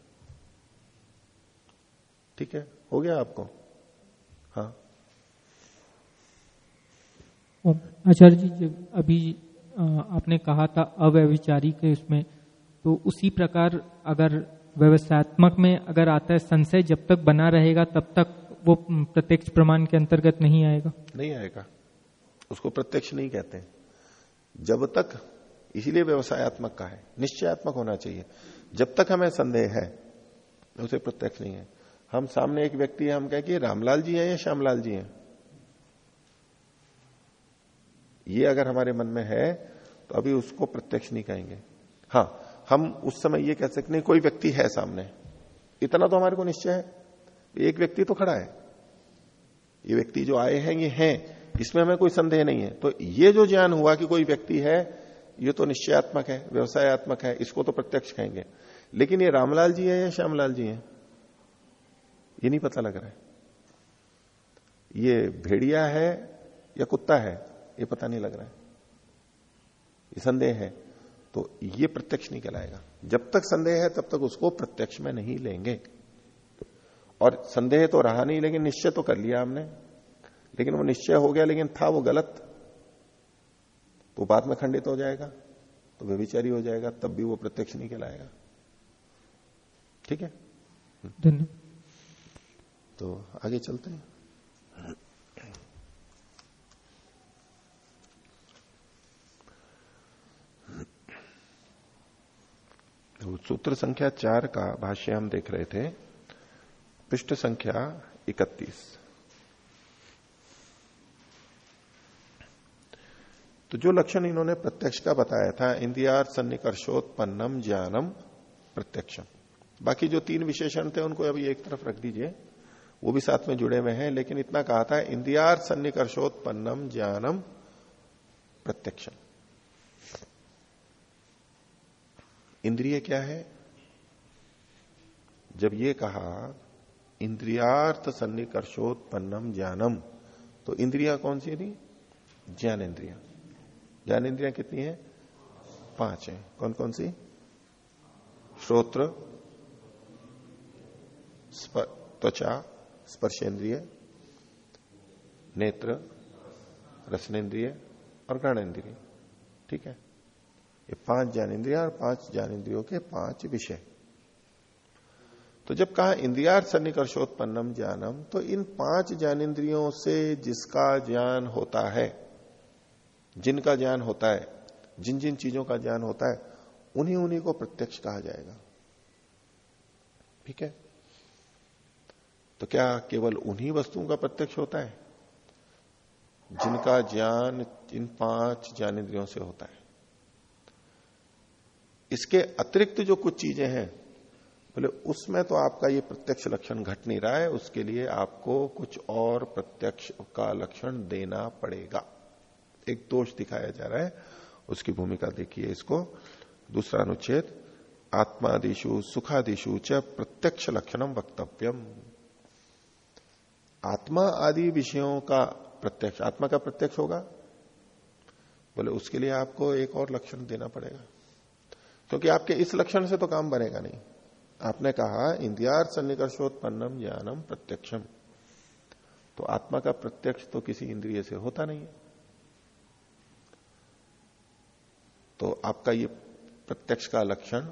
ठीक है? हो गया आपको? हाँ। आचार्य जी, जब अभी आपने कहा था अव्यविचारी के उसमें तो उसी प्रकार अगर व्यवसायत्मक में अगर आता है, संशय जब तक बना रहेगा, तब तक वो प्रत्यक्ष प्रमाण के अंतर्गत नहीं आएगा। नहीं आएगा। उसको प्रत्यक्ष नहीं कहते जब तक, इसीलिए व्यवसायत्मक का है। निश्चयात्मक होना चाहिए। जब तक हमें संदेह है, उसे प्रत्यक्ष नहीं है। हम सामने एक व्यक्ति है, हम कहें कि रामलाल जी हैं या श्यामलाल जी हैं? ये अगर हमारे मन में है तो अभी उसको प्रत्यक्ष नहीं कहेंगे। हाँ हम उस समय ये कह सकते नहीं कोई व्यक्ति है सामने। इतना तो हमारे को निश्चय है। एक व्यक्ति तो खड़ा है। ये व्यक्ति जो आए हैं, ये हैं। इसमें हमें कोई संदेह नहीं है। तो ये जो ज्ञान हुआ कि कोई व्यक्ति है, ये तो निश्चयात्मक है, व्यवसायत्मक है, इसको तो प्रत्यक्ष कहेंगे। लेकिन ये रामलाल जी है या श्यामलाल जी है? ये नहीं पता लग रहा है। ये भेड़िया है या कुत्ता है? ये पता नहीं लग रहा है। ये संदेह है। तो ये प्रत्यक्ष नहीं कहलाएगा। जब तक संदेह है, तब तक उसको प्रत्यक्ष में नहीं लेंगे। और संदेह तो रहा नहीं लेकिन निश्चय तो कर लिया हमने। लेकिन वो निश्चय हो गया लेकिन था वो गलत। तो बाद में खंडित हो जाएगा तो व्यभिचारी हो जाएगा तब भी वो प्रत्यक्ष नहीं कहलाएगा। ठीक है? तो आगे चलते हैं। सूत्र संख्या चार का भाष्य हम देख रहे थे। पृष्ठ संख्या इकतीस। तो जो लक्षण इन्होंने प्रत्यक्ष का बताया था इंदियार सन्निकर्षोत्पन्नम ज्ञानम, प्रत्यक्षम। बाकी जो तीन विशेषण थे, उनको अभी एक तरफ़ रख दीजिए। वो भी साथ में जुड़े हुए हैं, लेकिन इतना कहा था इंदियार सन्निकर्षोत्पन्नम ज्ञानम, प्रत्यक्षम। इंद्रिय क्या है? जब ये कहा इंद्रियार्थ सन्निकर्षोत्पन्नम ज्ञानम। तो इंद्रिया कौन सी थी ज्ञान इंद्रिया। ज्ञान इंद्रिया कितनी है? पाँच है। कौन कौन सी? श्रोत्र स्पर, त्वचा स्पर्शेंद्रिय नेत्र रसनेन्द्रिय और ज्ञानेन्द्रिय ठीक है? ये पाँच ज्ञानेन्द्रिया और पाँच ज्ञानेन्द्रियों के पाँच विषय। तो जब कहा इंद्रियार सन्निकर्षोत्पन्नम ज्ञानम तो इन पाँच ज्ञानेन्द्रियों से जिसका ज्ञान होता है, जिनका ज्ञान होता है जिन जिन चीज़ों का ज्ञान होता है उन्हीं उन्हीं को प्रत्यक्ष कहा जाएगा। ठीक है? तो क्या केवल उन्हीं वस्तुओं का प्रत्यक्ष होता है? जिनका ज्ञान इन पाँच ज्ञानेन्द्रियों से होता है। इसके अतिरिक्त जो कुछ चीज़ें हैं बोले, उसमें तो आपका ये प्रत्यक्ष लक्षण घट नहीं रहा है, उसके लिए आपको कुछ और प्रत्यक्ष का लक्षण देना पड़ेगा। एक दोष दिखाया जा रहा है, उसकी भूमिका देखिए इसको। दूसरा अनुच्छेद आत्मादिशु सुखादिशु च प्रत्यक्ष लक्षणम वक्तव्यम। आत्मा आदि विषयों का प्रत्यक्ष, आत्मा का प्रत्यक्ष होगा? बोले, उसके लिए आपको एक और लक्षण देना पड़ेगा। क्योंकि आपके इस लक्षण से तो काम बनेगा नहीं। आपने कहा इंदियार सन्निकर्षोत्पन्नम ज्ञानम प्रत्यक्षम तो आत्मा का प्रत्यक्ष तो किसी इंद्रिय से होता नहीं है। तो आपका ये प्रत्यक्ष का लक्षण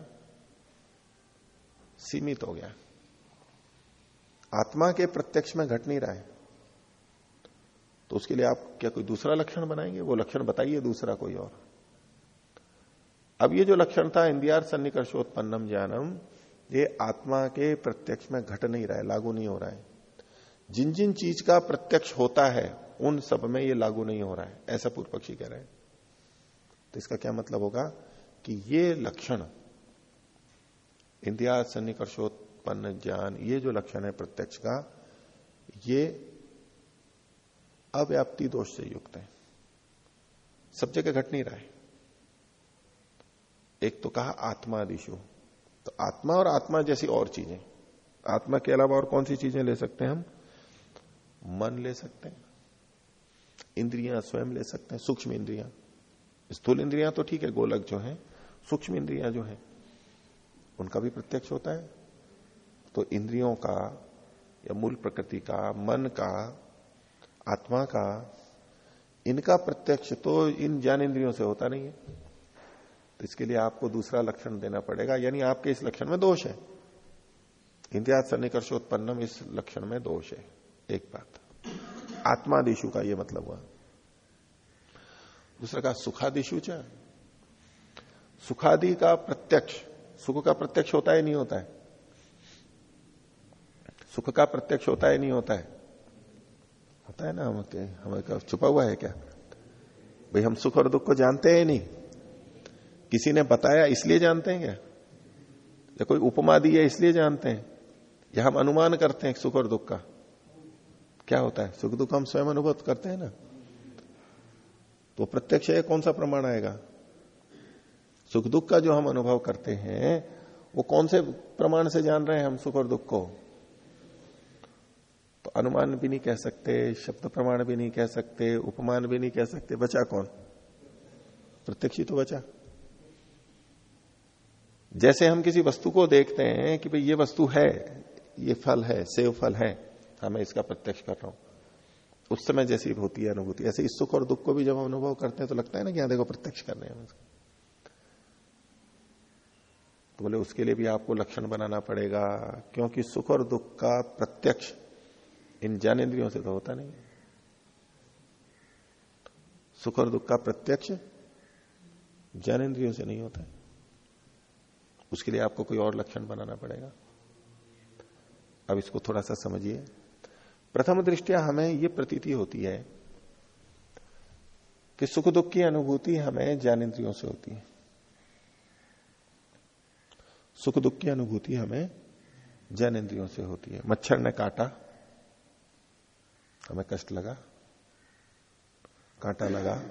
सीमित हो गया। आत्मा के प्रत्यक्ष में घट नहीं रहा है। तो उसके लिए आप क्या कोई दूसरा लक्षण बनाएँगे? वो लक्षण बताइए दूसरा कोई और। अब ये जो लक्षण था इंदियार सन्निकर्षोत्पन्नम ज्ञानम ये आत्मा के प्रत्यक्ष में घट नहीं रहा है, लागू नहीं हो रहा है। जिन जिन चीज़ का प्रत्यक्ष होता है, उन सब में ये लागू नहीं हो रहा है, ऐसा पूर्व पक्षी कह रहे हैं। तो इसका क्या मतलब होगा कि ये लक्षण इंदिया सन्निकर्षोत्पन्न, ज्ञान, ये जो लक्षण है प्रत्यक्ष का, ये अव्याप्ति दोष से युक्त है। सब जगह घट नहीं रहा है। एक तो कहा आत्मादिशु तो आत्मा और आत्मा जैसी और चीज़ें। आत्मा के अलावा और कौन सी चीज़ें ले सकते हैं हम? मन ले सकते हैं। इंद्रियाँ स्वयं ले सकते हैं, सूक्ष्म इंद्रियाँ। स्थूल इंद्रियाँ तो ठीक है, गोलक जो है, सूक्ष्म इंद्रियाँ जो है, उनका भी प्रत्यक्ष होता है। तो इंद्रियों का या मूल प्रकृति का, मन का, आत्मा का, इनका प्रत्यक्ष तो इन ज्ञान इंद्रियों से होता नहीं है। तो इसके लिए आपको दूसरा लक्षण देना पड़ेगा, यानी आपके इस लक्षण में दोष है। इंद्रिया सन्निकर्षोत्पन्नम इस लक्षण में दोष है। एक बात। आत्मादिशु का यह मतलब हुआ। दूसरा का सुखादिशु च। सुखादि का प्रत्यक्ष, सुख का प्रत्यक्ष होता है नहीं होता है। सुख का प्रत्यक्ष होता है नहीं होता है। होता है ना, हम हमें छुपा हुआ है क्या? भाई हम सुख और दुख को जानते हैं नहीं। किसी ने बताया, इसलिए जानते हैं क्या? या कोई उपमा दी है, इसलिए जानते हैं? या हम अनुमान करते हैं सुख और दुख का? क्या होता है? सुख दुख हम स्वयं अनुभव करते हैं ना? तो प्रत्यक्ष है, कौन सा प्रमाण आएगा? सुख दुख का जो हम अनुभव करते हैं, वो कौन से प्रमाण से जान रहे हैं हम सुख और दुख को? तो अनुमान भी नहीं कह सकते, शब्द प्रमाण भी नहीं कह सकते, उपमान भी नहीं कह सकते, बचा कौन? प्रत्यक्ष ही तो बचा। जैसे हम किसी वस्तु को देखते हैं कि भाई ये वस्तु है, ये फल है, सेव फल है हाँ मैं इसका प्रत्यक्ष कर रहा हूँ। उस समय जैसी होती है, अनुभूति। ऐसे इस सुख और दुख को भी जब हम अनुभव करते हैं तो लगता है ना कि यहाँ देखो प्रत्यक्ष कर रहे हैं तो बोले, उसके लिए भी आपको लक्षण बनाना पड़ेगा, क्योंकि सुख और दुख का प्रत्यक्ष इन ज्ञानेन्द्रियों से तो होता नहीं सुख और दुख का प्रत्यक्ष ज्ञानेन्द्रियों से नहीं होता है। उसके लिए आपको कोई और लक्षण बनाना पड़ेगा। अब इसको थोड़ा सा समझिए। प्रथम दृष्टिया हमें यह प्रतीति होती है कि सुख दुख की अनुभूति हमें ज्ञानेन्द्रियों से होती है। सुख दुख की अनुभूति हमें ज्ञानेन्द्रियों से होती है। मच्छर ने काटा, हमें कष्ट लगा। कांटा लगा।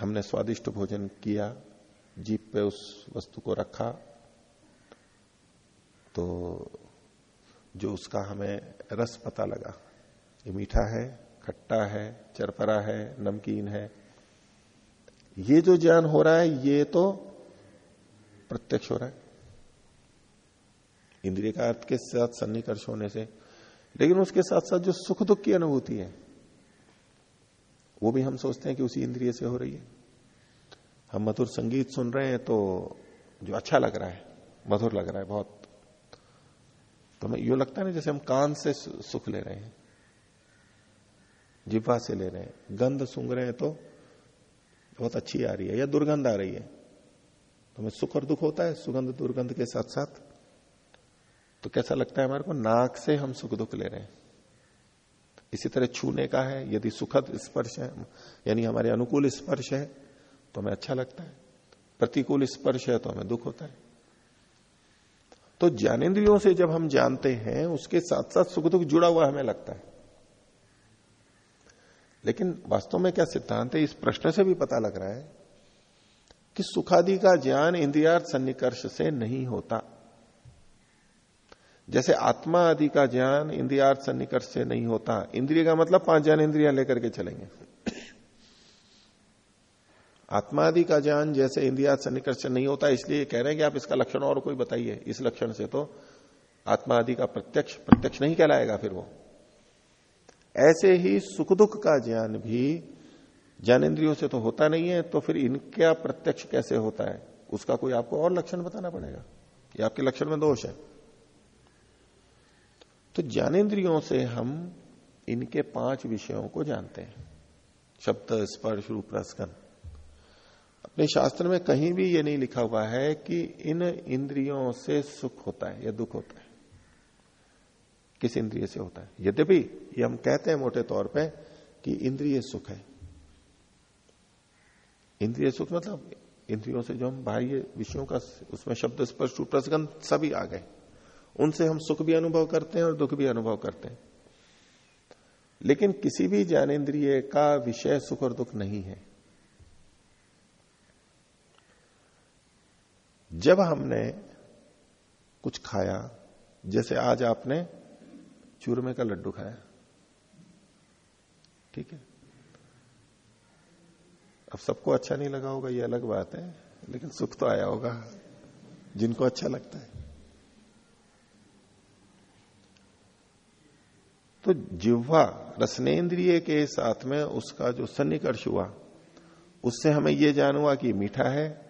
हमने स्वादिष्ट भोजन किया। जीप पे उस वस्तु को रखा तो जो उसका हमें रस पता लगा, ये मीठा है, खट्टा है, चरपरा है, नमकीन है, ये जो ज्ञान हो रहा है, ये तो प्रत्यक्ष हो रहा है। इंद्रिय का अर्थ के साथ सन्निकर्ष होने से, लेकिन उसके साथ साथ जो सुख दुख की अनुभूति है, वो भी हम सोचते हैं कि उसी इंद्रिय से हो रही है। हम मधुर संगीत सुन रहे हैं तो जो अच्छा लग रहा है, मधुर लग रहा है बहुत। तो हमें यू लगता है ना जैसे हम कान से सुख ले रहे हैं जिब्वा से ले रहे हैं, गंध सूंघ रहे हैं तो बहुत अच्छी आ रही है या दुर्गंध आ रही है। तो हमें सुख और दुख होता है, सुगंध दुर्गंध के साथ साथ तो कैसा लगता है हमारे को? नाक से हम सुख दुख ले रहे हैं। इसी तरह छूने का है, यदि सुखद स्पर्श है, यानी हमारे अनुकूल स्पर्श है तो हमें अच्छा लगता है। प्रतिकूल स्पर्श है तो हमें दुख होता है। तो ज्ञानेन्द्रियों से जब हम जानते हैं, उसके साथ साथ सुख दुख जुड़ा हुआ हमें लगता है। लेकिन वास्तव में क्या सिद्धांत है? इस प्रश्न से भी पता लग रहा है कि सुखादि का ज्ञान इंद्रियार्थ सन्निकर्ष से नहीं होता। जैसे आत्मा आदि का ज्ञान इंद्रियार्थ सन्निकर्ष से नहीं होता। इंद्रिय का मतलब पाँच ज्ञान इंद्रिया लेकर के चलेंगे। आत्मा आदि का ज्ञान जैसे इंद्रिया सन्निकर्ष नहीं होता, इसलिए कह रहे हैं कि आप इसका लक्षण और कोई बताइए। इस लक्षण से तो आत्मा आदि का प्रत्यक्ष प्रत्यक्ष नहीं कहलाएगा फिर वो। ऐसे ही सुख दुख का ज्ञान भी ज्ञानेन्द्रियों से तो होता नहीं है तो फिर इनका प्रत्यक्ष कैसे होता है? उसका कोई आपको और लक्षण बताना पड़ेगा? ये आपके लक्षण में दोष है। तो ज्ञानेन्द्रियों से हम इनके पाँच विषयों को जानते हैं। शब्द, स्पर्श, रूप रसगन अपने शास्त्र में कहीं भी ये नहीं लिखा हुआ है कि इन इंद्रियों से सुख होता है या दुख होता है। किस इंद्रिय से होता है? यद्यपि ये हम कहते हैं मोटे तौर पे कि इंद्रिय सुख है। इंद्रिय सुख मतलब इंद्रियों से जो हम बाह्य विषयों का उसमें शब्द स्पर्श प्रसगंध सभी आ गए। उनसे हम सुख भी अनुभव करते हैं और दुख भी अनुभव करते हैं। लेकिन किसी भी ज्ञानेन्द्रिय का विषय सुख और दुख नहीं है। जब हमने कुछ खाया, जैसे आज आपने चूरमे का लड्डू खाया। ठीक है? अब सबको अच्छा नहीं लगा होगा, ये अलग बात है, लेकिन सुख तो आया होगा, जिनको अच्छा लगता है। तो जिह्वा रसनेन्द्रिय के साथ में उसका जो सन्निकर्ष हुआ, उससे हमें यह जान हुआ कि मीठा है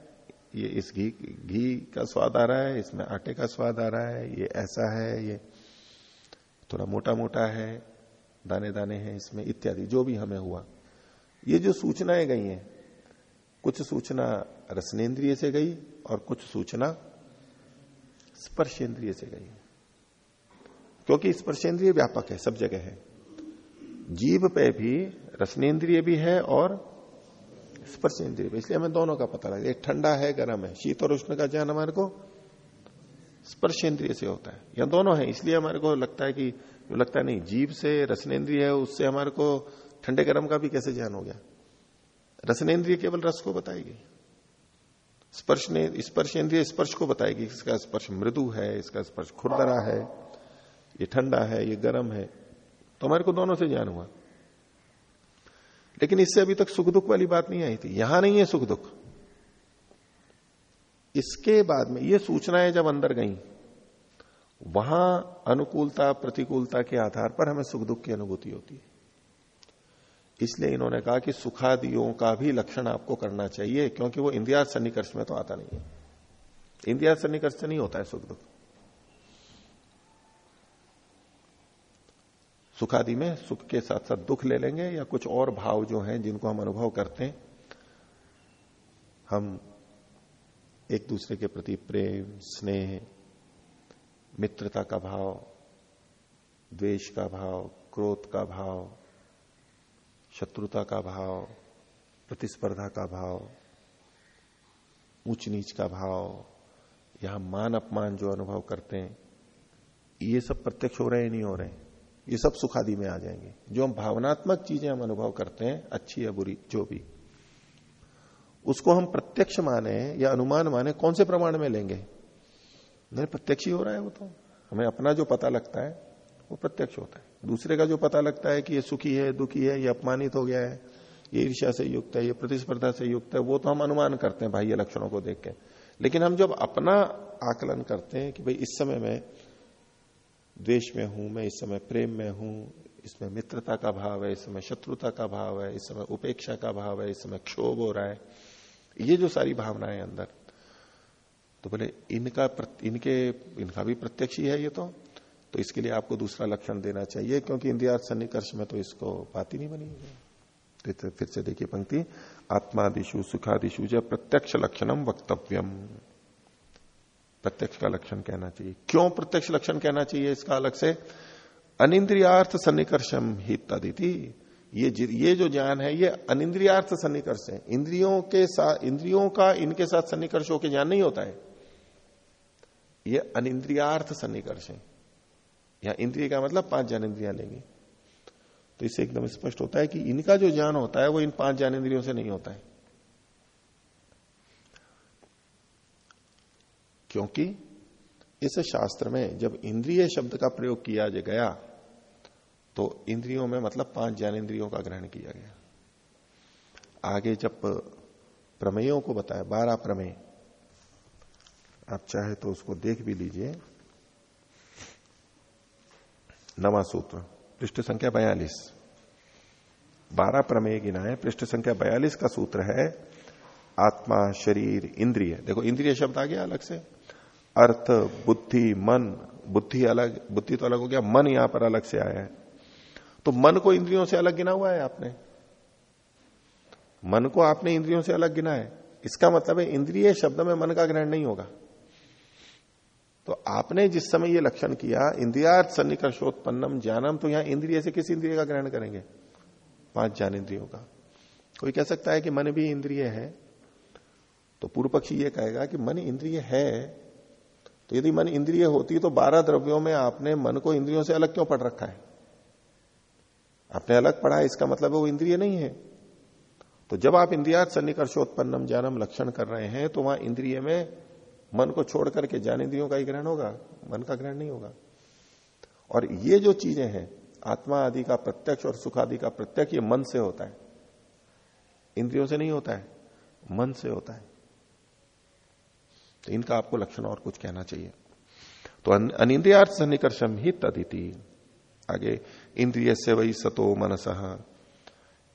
ये इस घी घी का स्वाद आ रहा है, इसमें आटे का स्वाद आ रहा है, ये ऐसा है, ये थोड़ा मोटा मोटा है दाने दाने हैं इसमें, इत्यादि, जो भी हमें हुआ। ये जो सूचनाएँ गई हैं, कुछ सूचना रसनेन्द्रिय से गई और कुछ सूचना स्पर्शेंद्रिय से गई। क्योंकि स्पर्शेंद्रिय व्यापक है, सब जगह है। जीव पे भी रसनेन्द्रिय भी है और स्पर्श इंद्रिय इसलिए हमें दोनों का पता लगे। ठंडा है, गर्म है। शीत और उष्ण का ज्ञान हमारे को स्पर्श इंद्रिय से होता है। या दोनों है, इसलिए हमारे को लगता है कि, लगता है नहीं जीव से रसनेन्द्रिय है, उससे हमारे को ठंडे गर्म का भी कैसे ज्ञान हो गया? रसनेन्द्रिय केवल रस को बताएगी। स्पर्श ने स्पर्श इंद्रिय स्पर्श को बताएगी। इसका स्पर्श मृदु है, इसका स्पर्श खुरदरा है, ये ठंडा है, ये गर्म है। तो हमारे को दोनों से ज्ञान हुआ। लेकिन इससे अभी तक सुख दुख वाली बात नहीं आई थी। यहाँ नहीं है सुख दुख। इसके बाद में ये सूचनाएँ जब अंदर गई, वहाँ अनुकूलता, प्रतिकूलता के आधार पर हमें सुख दुख की अनुभूति होती है। इसलिए इन्होंने कहा कि सुखादियों का भी लक्षण आपको करना चाहिए, क्योंकि वो इंदिरा सन्निकर्ष में तो आता नहीं है। इंदिरा सन्निकर्ष से नहीं होता है सुख दुख। सुखादि में सुख के साथ साथ दुख ले लेंगे या कुछ और भाव जो हैं जिनको हम अनुभव करते हैं, हम एक दूसरे के प्रति प्रेम, स्नेह, मित्रता का भाव, द्वेष का भाव, क्रोध का भाव, शत्रुता का भाव, प्रतिस्पर्धा का भाव ऊंच नीच का भाव यहाँ मान अपमान जो अनुभव करते हैं, ये सब प्रत्यक्ष हो रहे हैं नहीं हो रहे ये सब सुखादि में आ जाएँगे। जो हम भावनात्मक चीज़ें हम अनुभव करते हैं, अच्छी या बुरी, जो भी, उसको हम प्रत्यक्ष माने या अनुमान माने, कौन से प्रमाण में लेंगे? नहीं, प्रत्यक्ष ही हो रहा है वो तो। हमें अपना जो पता लगता है, वो प्रत्यक्ष होता है। दूसरे का जो पता लगता है कि ये सुखी है, दुखी है, ये अपमानित हो गया है, ये ईर्ष्या से युक्त है, ये प्रतिस्पर्धा से युक्त है, वो तो हम अनुमान करते हैं बाह्य लक्षणों को देख के। लेकिन हम जब अपना आकलन करते हैं कि भाई इस समय मैं द्वेष में हूँ मैं इस समय प्रेम में हूँ इसमें मित्रता का भाव है इस समय शत्रुता का भाव है इस समय उपेक्षा का भाव है इस समय क्षोभ हो रहा है। ये जो सारी भावनाएँ अंदर तो बोले इनका इनके इनका भी प्रत्यक्ष ही है ये तो तो इसके लिए आपको दूसरा लक्षण देना चाहिए क्योंकि इंदिरा सन्निकर्ष में तो इसको बात ही नहीं बनी तो, फिर से देखिए पंक्ति आत्मादिशु सुखादिशु जब प्रत्यक्ष लक्षणम वक्तव्यम। प्रत्यक्ष का लक्षण कहना चाहिए। क्यों प्रत्यक्ष लक्षण कहना चाहिए इसका अलग से? अनिंद्रियार्थ सन्निकर्षम ही तदिति ये ये जो ज्ञान है, ये अनिंद्रियार्थ सन्निकर्ष है। इंद्रियों के साथ इंद्रियों का इनके साथ सन्निकर्ष होकर ज्ञान नहीं होता है। ये अनिंद्रियार्थ सन्निकर्ष है। या इंद्रिय का मतलब पाँच ज्ञानेन्द्रियाँ लेंगे। तो इससे एकदम स्पष्ट होता है कि इनका जो ज्ञान होता है, वो इन पाँच ज्ञानेन्द्रियों से नहीं होता है। क्योंकि इस शास्त्र में जब इंद्रिय शब्द का प्रयोग किया गया तो इंद्रियों में मतलब पाँच ज्ञानेन्द्रियों का ग्रहण किया गया। आगे जब प्रमेयों को बताया, बारह प्रमेय, आप चाहे तो उसको देख भी लीजिए। नवा सूत्र, पृष्ठ संख्या बयालीस। बारह प्रमेय गिना है, पृष्ठ संख्या बयालीस का सूत्र है, आत्मा, शरीर, इंद्रिय। देखो, इंद्रिय शब्द आ गया अलग से। अर्थ, बुद्धि, मन, बुद्धि अलग, बुद्धि तो अलग हो गया, मन यहाँ पर अलग से आया है। तो मन को इंद्रियों से अलग गिना हुआ है आपने। मन को आपने इंद्रियों से अलग गिना है। इसका मतलब है इंद्रिय शब्द में मन का ग्रहण नहीं होगा। तो आपने जिस समय ये लक्षण किया, इंद्रियार्थ सन्निकर्षोत्पन्नम ज्ञानम तो यहाँ इंद्रिय से किस इंद्रिय का ग्रहण करेंगे? पाँच ज्ञान इंद्रियों का। कोई कह सकता है कि मन भी इंद्रिय है? तो पूर्व पक्षी ये कहेगा कि मन इंद्रिय है यदि मन इंद्रिय होती तो बारह द्रव्यों में आपने मन को इंद्रियों से अलग क्यों पढ़ रखा है? आपने अलग पढ़ा है, इसका मतलब है वो इंद्रिय नहीं है। तो जब आप इंद्रिया सन्निकर्षोत्पन्नम ज्ञानम लक्षण कर रहे हैं तो वहाँ इंद्रिय में मन को छोड़ करके इंद्रियों का ही ग्रहण होगा, मन का ग्रहण नहीं होगा। और ये जो चीज़ें हैं, आत्मा आदि का प्रत्यक्ष और सुख आदि का प्रत्यक्ष, ये मन से होता है। इंद्रियों से नहीं होता है, मन से होता है। तो इनका आपको लक्षण और कुछ कहना चाहिए। तो अनिंद्रियार्थ सन्निकर्षम ही तदिति। आगे, इंद्रिय से वही सतो मनस।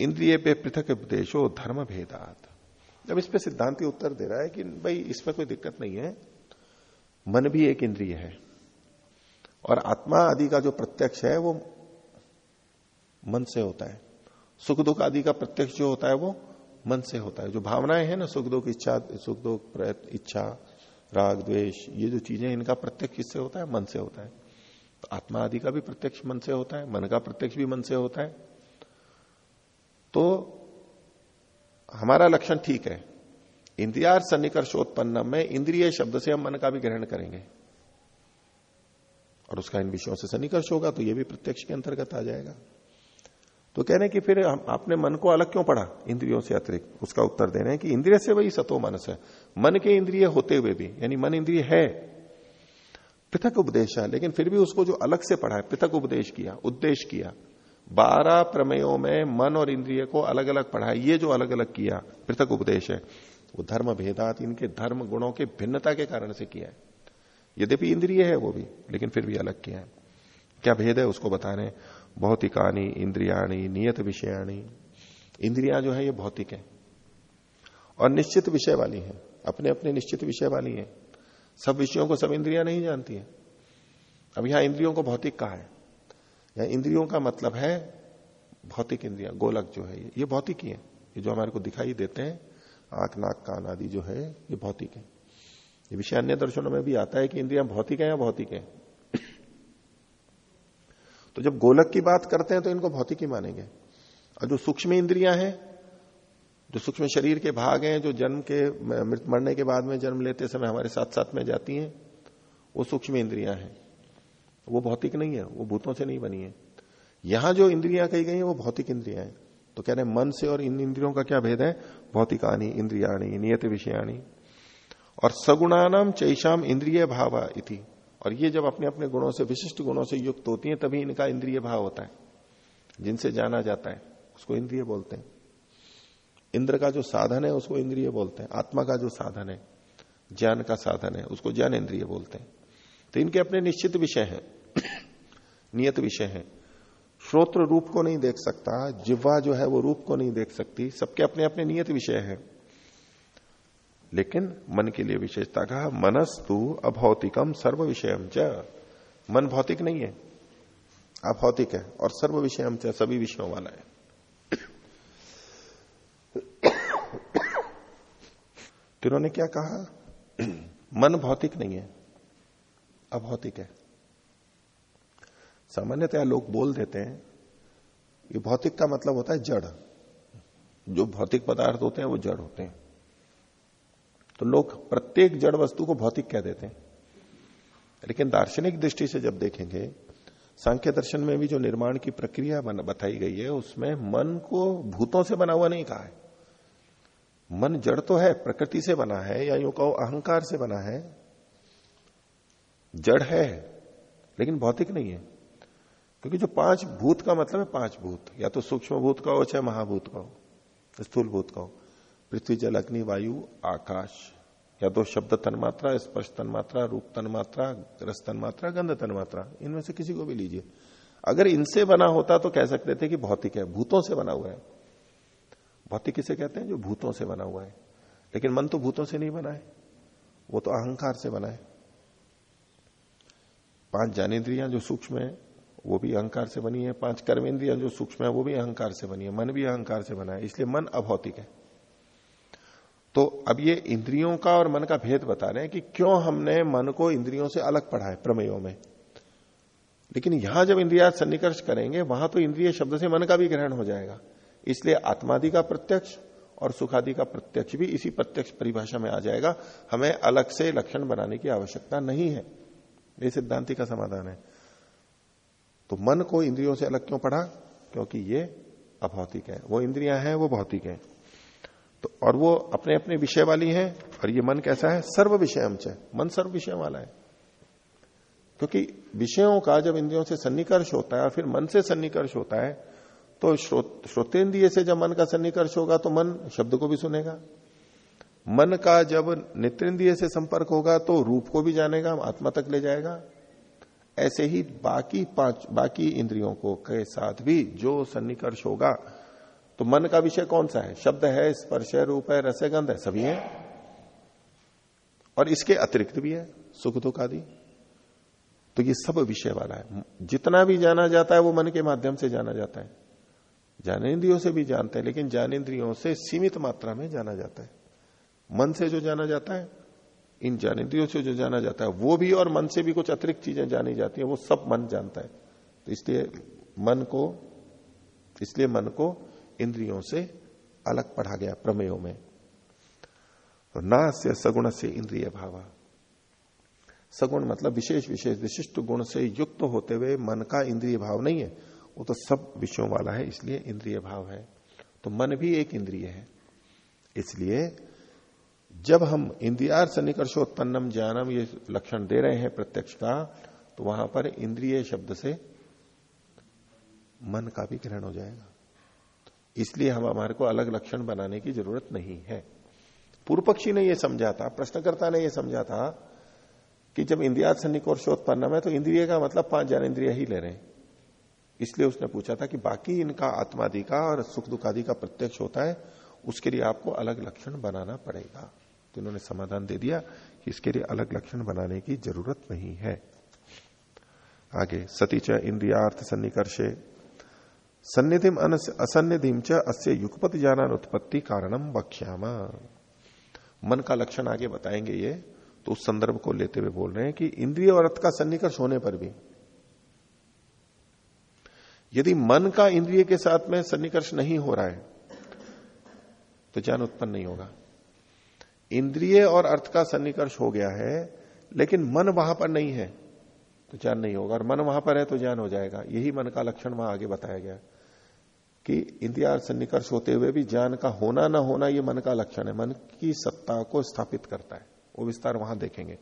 इंद्रिय पे पृथक उपदेशो धर्म भेदात। जब इस पे सिद्धांति उत्तर दे रहा है कि भाई इसमें कोई दिक्कत नहीं है, मन भी एक इंद्रिय है। और आत्मा आदि का जो प्रत्यक्ष है, वो मन से होता है। सुख दुख आदि का प्रत्यक्ष जो होता है, वो मन से होता है। जो भावनाएँ हैं ना, सुख दुख इच्छा, सुख दुख इच्छा राग, द्वेष, ये जो चीज़ें इनका प्रत्यक्ष किससे होता है, मन से होता है। तो आत्मा आदि का भी प्रत्यक्ष मन से होता है, मन का प्रत्यक्ष भी मन से होता है। तो हमारा लक्षण ठीक है। इंद्रियार सन्निकर्षोत्पन्न में इंद्रिय शब्द से हम मन का भी ग्रहण करेंगे। और उसका इन विषयों से सन्निकर्ष होगा तो यह भी प्रत्यक्ष के अंतर्गत आ जाएगा। तो कह रहे हैं कि फिर आपने मन को अलग क्यों पढ़ा? इंद्रियों से अतिरिक्त। उसका उत्तर दे रहे हैं कि इंद्रिय से वही सतो मनस है। मन के इंद्रिय होते हुए भी, यानी मन इंद्रिय है, पृथक उपदेश है, लेकिन फिर भी उसको जो अलग से पढ़ा है, पृथक उपदेश किया उद्देश्य किया, बारह प्रमेयों में मन और इंद्रिय को अलग अलग पढ़ा ये जो अलग अलग किया, पृथक उपदेश है, वो धर्म भेदात इनके धर्म गुणों के भिन्नता के कारण से किया है। यद्यपि इंद्रिय है वो भी, लेकिन फिर भी अलग किया है। क्या भेद है? उसको बता रहे भौतिकानी, इंद्रियाणी, नियत विषयाणी। इंद्रिया जो है, ये भौतिक है। और निश्चित विषय वाली है। अपने अपने निश्चित विषय वाली है। सब विषयों को सब इंद्रिया नहीं जानती है। अब यहाँ इंद्रियों को भौतिक कहा है। या इंद्रियों का मतलब है भौतिक इंद्रिया, गोलक जो है ये भौतिक ही है। ये जो हमारे को दिखाई देते हैं, आँख, नाक, कान आदि जो है, ये भौतिक है। ये विषय अन्य दर्शनों में भी आता है कि इंद्रिया भौतिक है या भौतिक है। तो जब गोलक की बात करते हैं तो इनको भौतिक ही मानेंगे। और जो सूक्ष्म इंद्रियाँ हैं, जो सूक्ष्म शरीर के भाग हैं, जो जन्म के, मृत मरने के बाद में जन्म लेते समय हमारे साथ साथ में जाती हैं, वो सूक्ष्म इंद्रियाँ हैं। वो भौतिक नहीं है, वो भूतों से नहीं बनी है। यहाँ जो इंद्रियाँ कही गई हैं, वो भौतिक इंद्रियाँ हैं। तो कह रहे हैं, मन से और इन इंद्रियों का क्या भेद है? भौतिकानी, इंद्रियाणी, नियत विषयाणी। और सगुणानाम चैशाम इंद्रिय भाव इति। और ये जब अपने अपने गुणों से, विशिष्ट गुणों से युक्त होती है, तभी इनका इंद्रिय भाव होता है। जिनसे जाना जाता है, उसको इंद्रिय बोलते हैं। इंद्र का जो साधन है, उसको इंद्रिय बोलते हैं। आत्मा का जो साधन है, ज्ञान का साधन है, उसको ज्ञान इंद्रिय बोलते हैं। तो इनके अपने निश्चित विषय हैं, नियत विषय है। श्रोत्र रूप को नहीं देख सकता, जिह्वा जो है वो रूप को नहीं देख सकती, सबके अपने अपने नियत विषय है। लेकिन मन के लिए विशेषता कहा, मनस्तु अभौतिकम सर्व विषयम च। मन भौतिक नहीं है। अभौतिक है और सर्व विषयम च, सभी विषयों वाला है। तो इन्होंने क्या कहा, मन भौतिक नहीं है, अभौतिक है। सामान्यतया लोग बोल देते हैं, ये भौतिक का मतलब होता है जड़। जो भौतिक पदार्थ होते हैं, वो जड़ होते हैं। तो लोग प्रत्येक जड़ वस्तु को भौतिक कह देते हैं। लेकिन दार्शनिक दृष्टि से जब देखेंगे, सांख्य दर्शन में भी जो निर्माण की प्रक्रिया बताई गई है, उसमें मन को भूतों से बना हुआ नहीं कहा है। मन जड़ तो है, प्रकृति से बना है, या यूँ कहो अहंकार से बना है। जड़ है, लेकिन भौतिक नहीं है। क्योंकि जो पाँच भूत का मतलब है पाँच भूत, या तो सूक्ष्म भूत का हो चाहे महाभूत का हो स्थूल भूत का हो पृथ्वी, जल, अग्नि, वायु, आकाश। या दो शब्द तन्मात्रा, स्पर्श तन्मात्रा, रूप तन्मात्रा रस तन्मात्रा, गंध तन्मात्रा, इनमें से किसी को भी लीजिए। अगर इनसे बना होता तो कह सकते थे कि भौतिक है, भूतों से बना हुआ है। भौतिक किसे कहते हैं? जो भूतों से बना हुआ है। लेकिन मन तो भूतों से नहीं बना है, वो तो अहंकार से बना है। पाँच ज्ञानेन्द्रियाँ जो सूक्ष्म है, वो भी अहंकार से बनी है। पाँच कर्मेंद्रियाँ जो सूक्ष्म है, वो भी अहंकार से बनी है। मन भी अहंकार से बना है, इसलिए मन अभौतिक है। तो अब ये इंद्रियों का और मन का भेद बता रहे हैं कि क्यों हमने मन को इंद्रियों से अलग पढ़ा है प्रमेयों में। लेकिन यहाँ जब इंद्रिया सन्निकर्ष करेंगे, वहाँ तो इंद्रिय शब्द से मन का भी ग्रहण हो जाएगा। इसलिए आत्मादि का प्रत्यक्ष और सुखादि का प्रत्यक्ष भी इसी प्रत्यक्ष परिभाषा में आ जाएगा। हमें अलग से लक्षण बनाने की आवश्यकता नहीं है। ये सिद्धांति का समाधान है। तो मन को इंद्रियों से अलग क्यों पढ़ा? क्योंकि ये अभौतिक है। वो इंद्रियाँ हैं, वो भौतिक है। तो और वो अपने अपने विषय वाली है, और ये मन कैसा है? सर्व विषय मन सर्व विषय वाला है। क्योंकि विषयों का जब इंद्रियों से सन्निकर्ष होता है, और फिर मन से सन्निकर्ष होता है तो श्रोतेन्द्रिय से जब मन का सन्निकर्ष होगा तो मन शब्द को भी सुनेगा। मन का जब नेत्रेंद्रिय से संपर्क होगा तो रूप को भी जानेगा, आत्मा तक ले जाएगा। ऐसे ही बाकी पाँच, बाकी इंद्रियों को के साथ भी जो सन्निकर्ष होगा तो मन का विषय कौन सा है? शब्द है, स्पर्श है, रूप है, रस गंध है, सभी है। और इसके अतिरिक्त भी है, सुख दुख आदि। तो ये सब विषय वाला है। जितना भी जाना जाता है, वो मन के माध्यम से जाना जाता है। ज्ञानेन्द्रियों से भी जानते हैं, लेकिन ज्ञानेन्द्रियों से सीमित मात्रा में जाना जाता है। मन से जो जाना जाता है, इन ज्ञानेन्द्रियों से जो जाना जाता है, वो भी और मन से भी कुछ अतिरिक्त चीज़ें जानी जाती है, वो सब मन जानता है। तो इसलिए मन को, इसलिए मन को इंद्रियों से अलग पढ़ा गया, प्रमेयों में। तो ना से सगुण से इंद्रिय भाव। सगुण मतलब विशेष विशेष, विशिष्ट गुण से युक्त होते हुए मन का इंद्रिय भाव नहीं है। वो तो सब विषयों वाला है, इसलिए इंद्रिय भाव है। तो मन भी एक इंद्रिय है। इसलिए जब हम इंद्रियार सन्निकर्षोत्पन्नम ज्ञानम ये लक्षण दे रहे हैं प्रत्यक्ष का तो वहाँ पर इंद्रिय शब्द से मन का भी ग्रहण हो जाएगा। इसलिए हम हमारे को अलग लक्षण बनाने की ज़रूरत नहीं है। पूर्व पक्षी ने यह समझा था, प्रश्नकर्ता ने यह समझा था कि जब इंद्रिया सन्निकोर्षोत्पन्नम है तो इंद्रिय का मतलब पाँच ज्ञान इंद्रिया ही ले रहे हैं। इसलिए उसने पूछा था कि बाकी इनका आत्मादि का और सुख दुखादि का प्रत्यक्ष होता है, उसके लिए आपको अलग लक्षण बनाना पड़ेगा। तो इन्होंने समाधान दे दिया कि इसके लिए अलग लक्षण बनाने की ज़रूरत नहीं है। आगे सतीच इंद्रियार्थ सन्निकर्षे सन्निधिम असन्निधिम च अस्य युगपत ज्ञान उत्पत्ति कारणम वक्ष्यामा। मन का लक्षण आगे बताएँगे ये तो उस संदर्भ को लेते हुए बोल रहे हैं कि इंद्रिय और अर्थ का सन्निकर्ष होने पर भी, यदि मन का इंद्रिय के साथ में सन्निकर्ष नहीं हो रहा है तो ज्ञान उत्पन्न नहीं होगा। इंद्रिय और अर्थ का सन्निकर्ष हो गया है, लेकिन मन वहाँ पर नहीं है तो ज्ञान नहीं होगा। और मन वहाँ पर है तो ज्ञान हो जाएगा। यही मन का लक्षण वहाँ आगे बताया गया कि इंद्रिया सन्निकर्ष होते हुए भी ज्ञान का होना ना होना ये मन का लक्षण है। मन की सत्ता को स्थापित करता है। वो विस्तार वहाँ देखेंगे।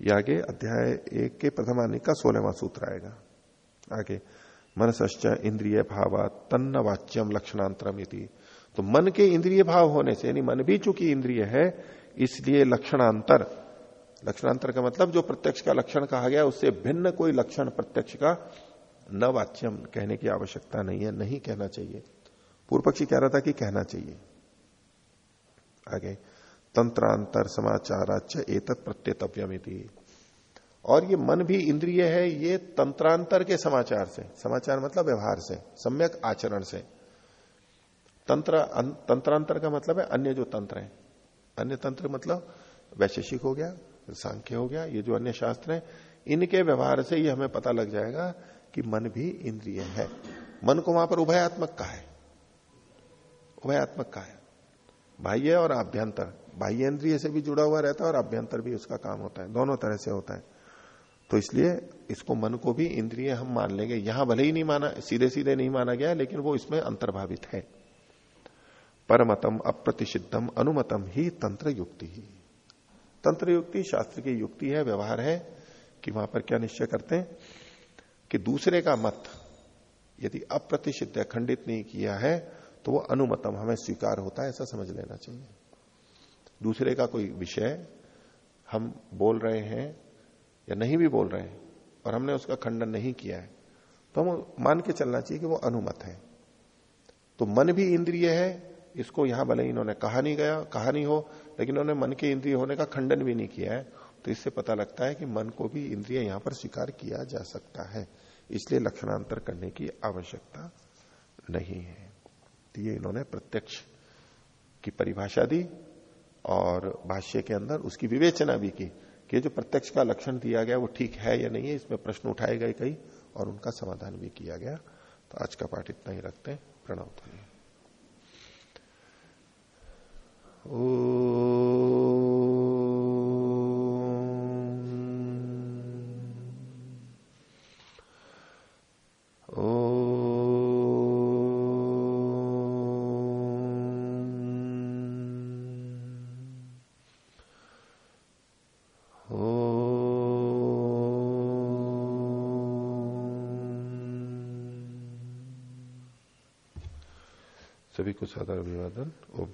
आगे अध्याय एक के प्रथमानी का सोलहवा सूत्र आएगा। आगे, मनसश्च इंद्रिय भाव तन्न वाच्यम लक्षणांतरम तो मन के इंद्रिय भाव होने से, यानी मन भी चूँकि इंद्रिय है, इसलिए लक्षणांतर लक्षणांतर का मतलब जो प्रत्यक्ष का लक्षण कहा गया, उससे भिन्न कोई लक्षण प्रत्यक्ष का न वाच्यम कहने की आवश्यकता नहीं है, नहीं कहना चाहिए। पूर्व पक्षी कह रहा था कि कहना चाहिए। आगे, तंत्रांतर समाचाराच एतत् प्रत्येतव्यमिति और ये मन भी इंद्रिय है, ये तंत्रांतर के समाचार से, समाचार मतलब व्यवहार से, सम्यक आचरण से। तंत्र तंत्रांतर का मतलब है अन्य जो तंत्र है। अन्य तंत्र मतलब वैशेषिक हो गया, सांख्य हो गया, ये जो अन्य शास्त्र है, इनके व्यवहार से ही हमें पता लग जाएगा कि मन भी इंद्रिय है। मन को वहाँ पर उभयात्मक का है। उभयात्मक का है। बाह्य और आभ्यंतर बाह्य इंद्रिय से भी जुड़ा हुआ रहता है और अभ्यंतर भी उसका काम होता है। दोनों तरह से होता है। तो इसलिए इसको मन को भी इंद्रिय हम मान लेंगे। यहाँ भले ही नहीं माना सीधे सीधे नहीं माना गया, लेकिन वो इसमें अंतर्भावित है। परमतम, अप्रतिषिद्धम, अनुमतम ही तंत्र युक्ति ही। तंत्र युक्ति शास्त्र की युक्ति है, व्यवहार है कि वहाँ पर क्या निश्चय करते हैं? कि दूसरे का मत यदि अप्रतिषिध खंडित नहीं किया है तो वो अनुमतम हमें स्वीकार होता है, ऐसा समझ लेना चाहिए। दूसरे का कोई विषय हम बोल रहे हैं या नहीं भी बोल रहे हैं और हमने उसका खंडन नहीं किया है तो हम मान के चलना चाहिए कि वो अनुमत है। तो मन भी इंद्रिय है, इसको यहाँ भले इन्होंने कहा नहीं गया, कहा नहीं हो, लेकिन उन्होंने मन के इंद्रिय होने का खंडन भी नहीं किया है। तो इससे पता लगता है कि मन को भी इंद्रिय यहाँ पर स्वीकार किया जा सकता है। इसलिए लक्षणांतर करने की आवश्यकता नहीं है। तो ये इन्होंने प्रत्यक्ष की परिभाषा दी और भाष्य के अंदर उसकी विवेचना भी की कि जो प्रत्यक्ष का लक्षण दिया गया वो ठीक है या नहीं है, इसमें प्रश्न उठाए गए कई और उनका समाधान भी किया गया। तो आज का पाठ इतना ही रखते हैं। प्रणव ओ सभी को सादर अभिवादन ओम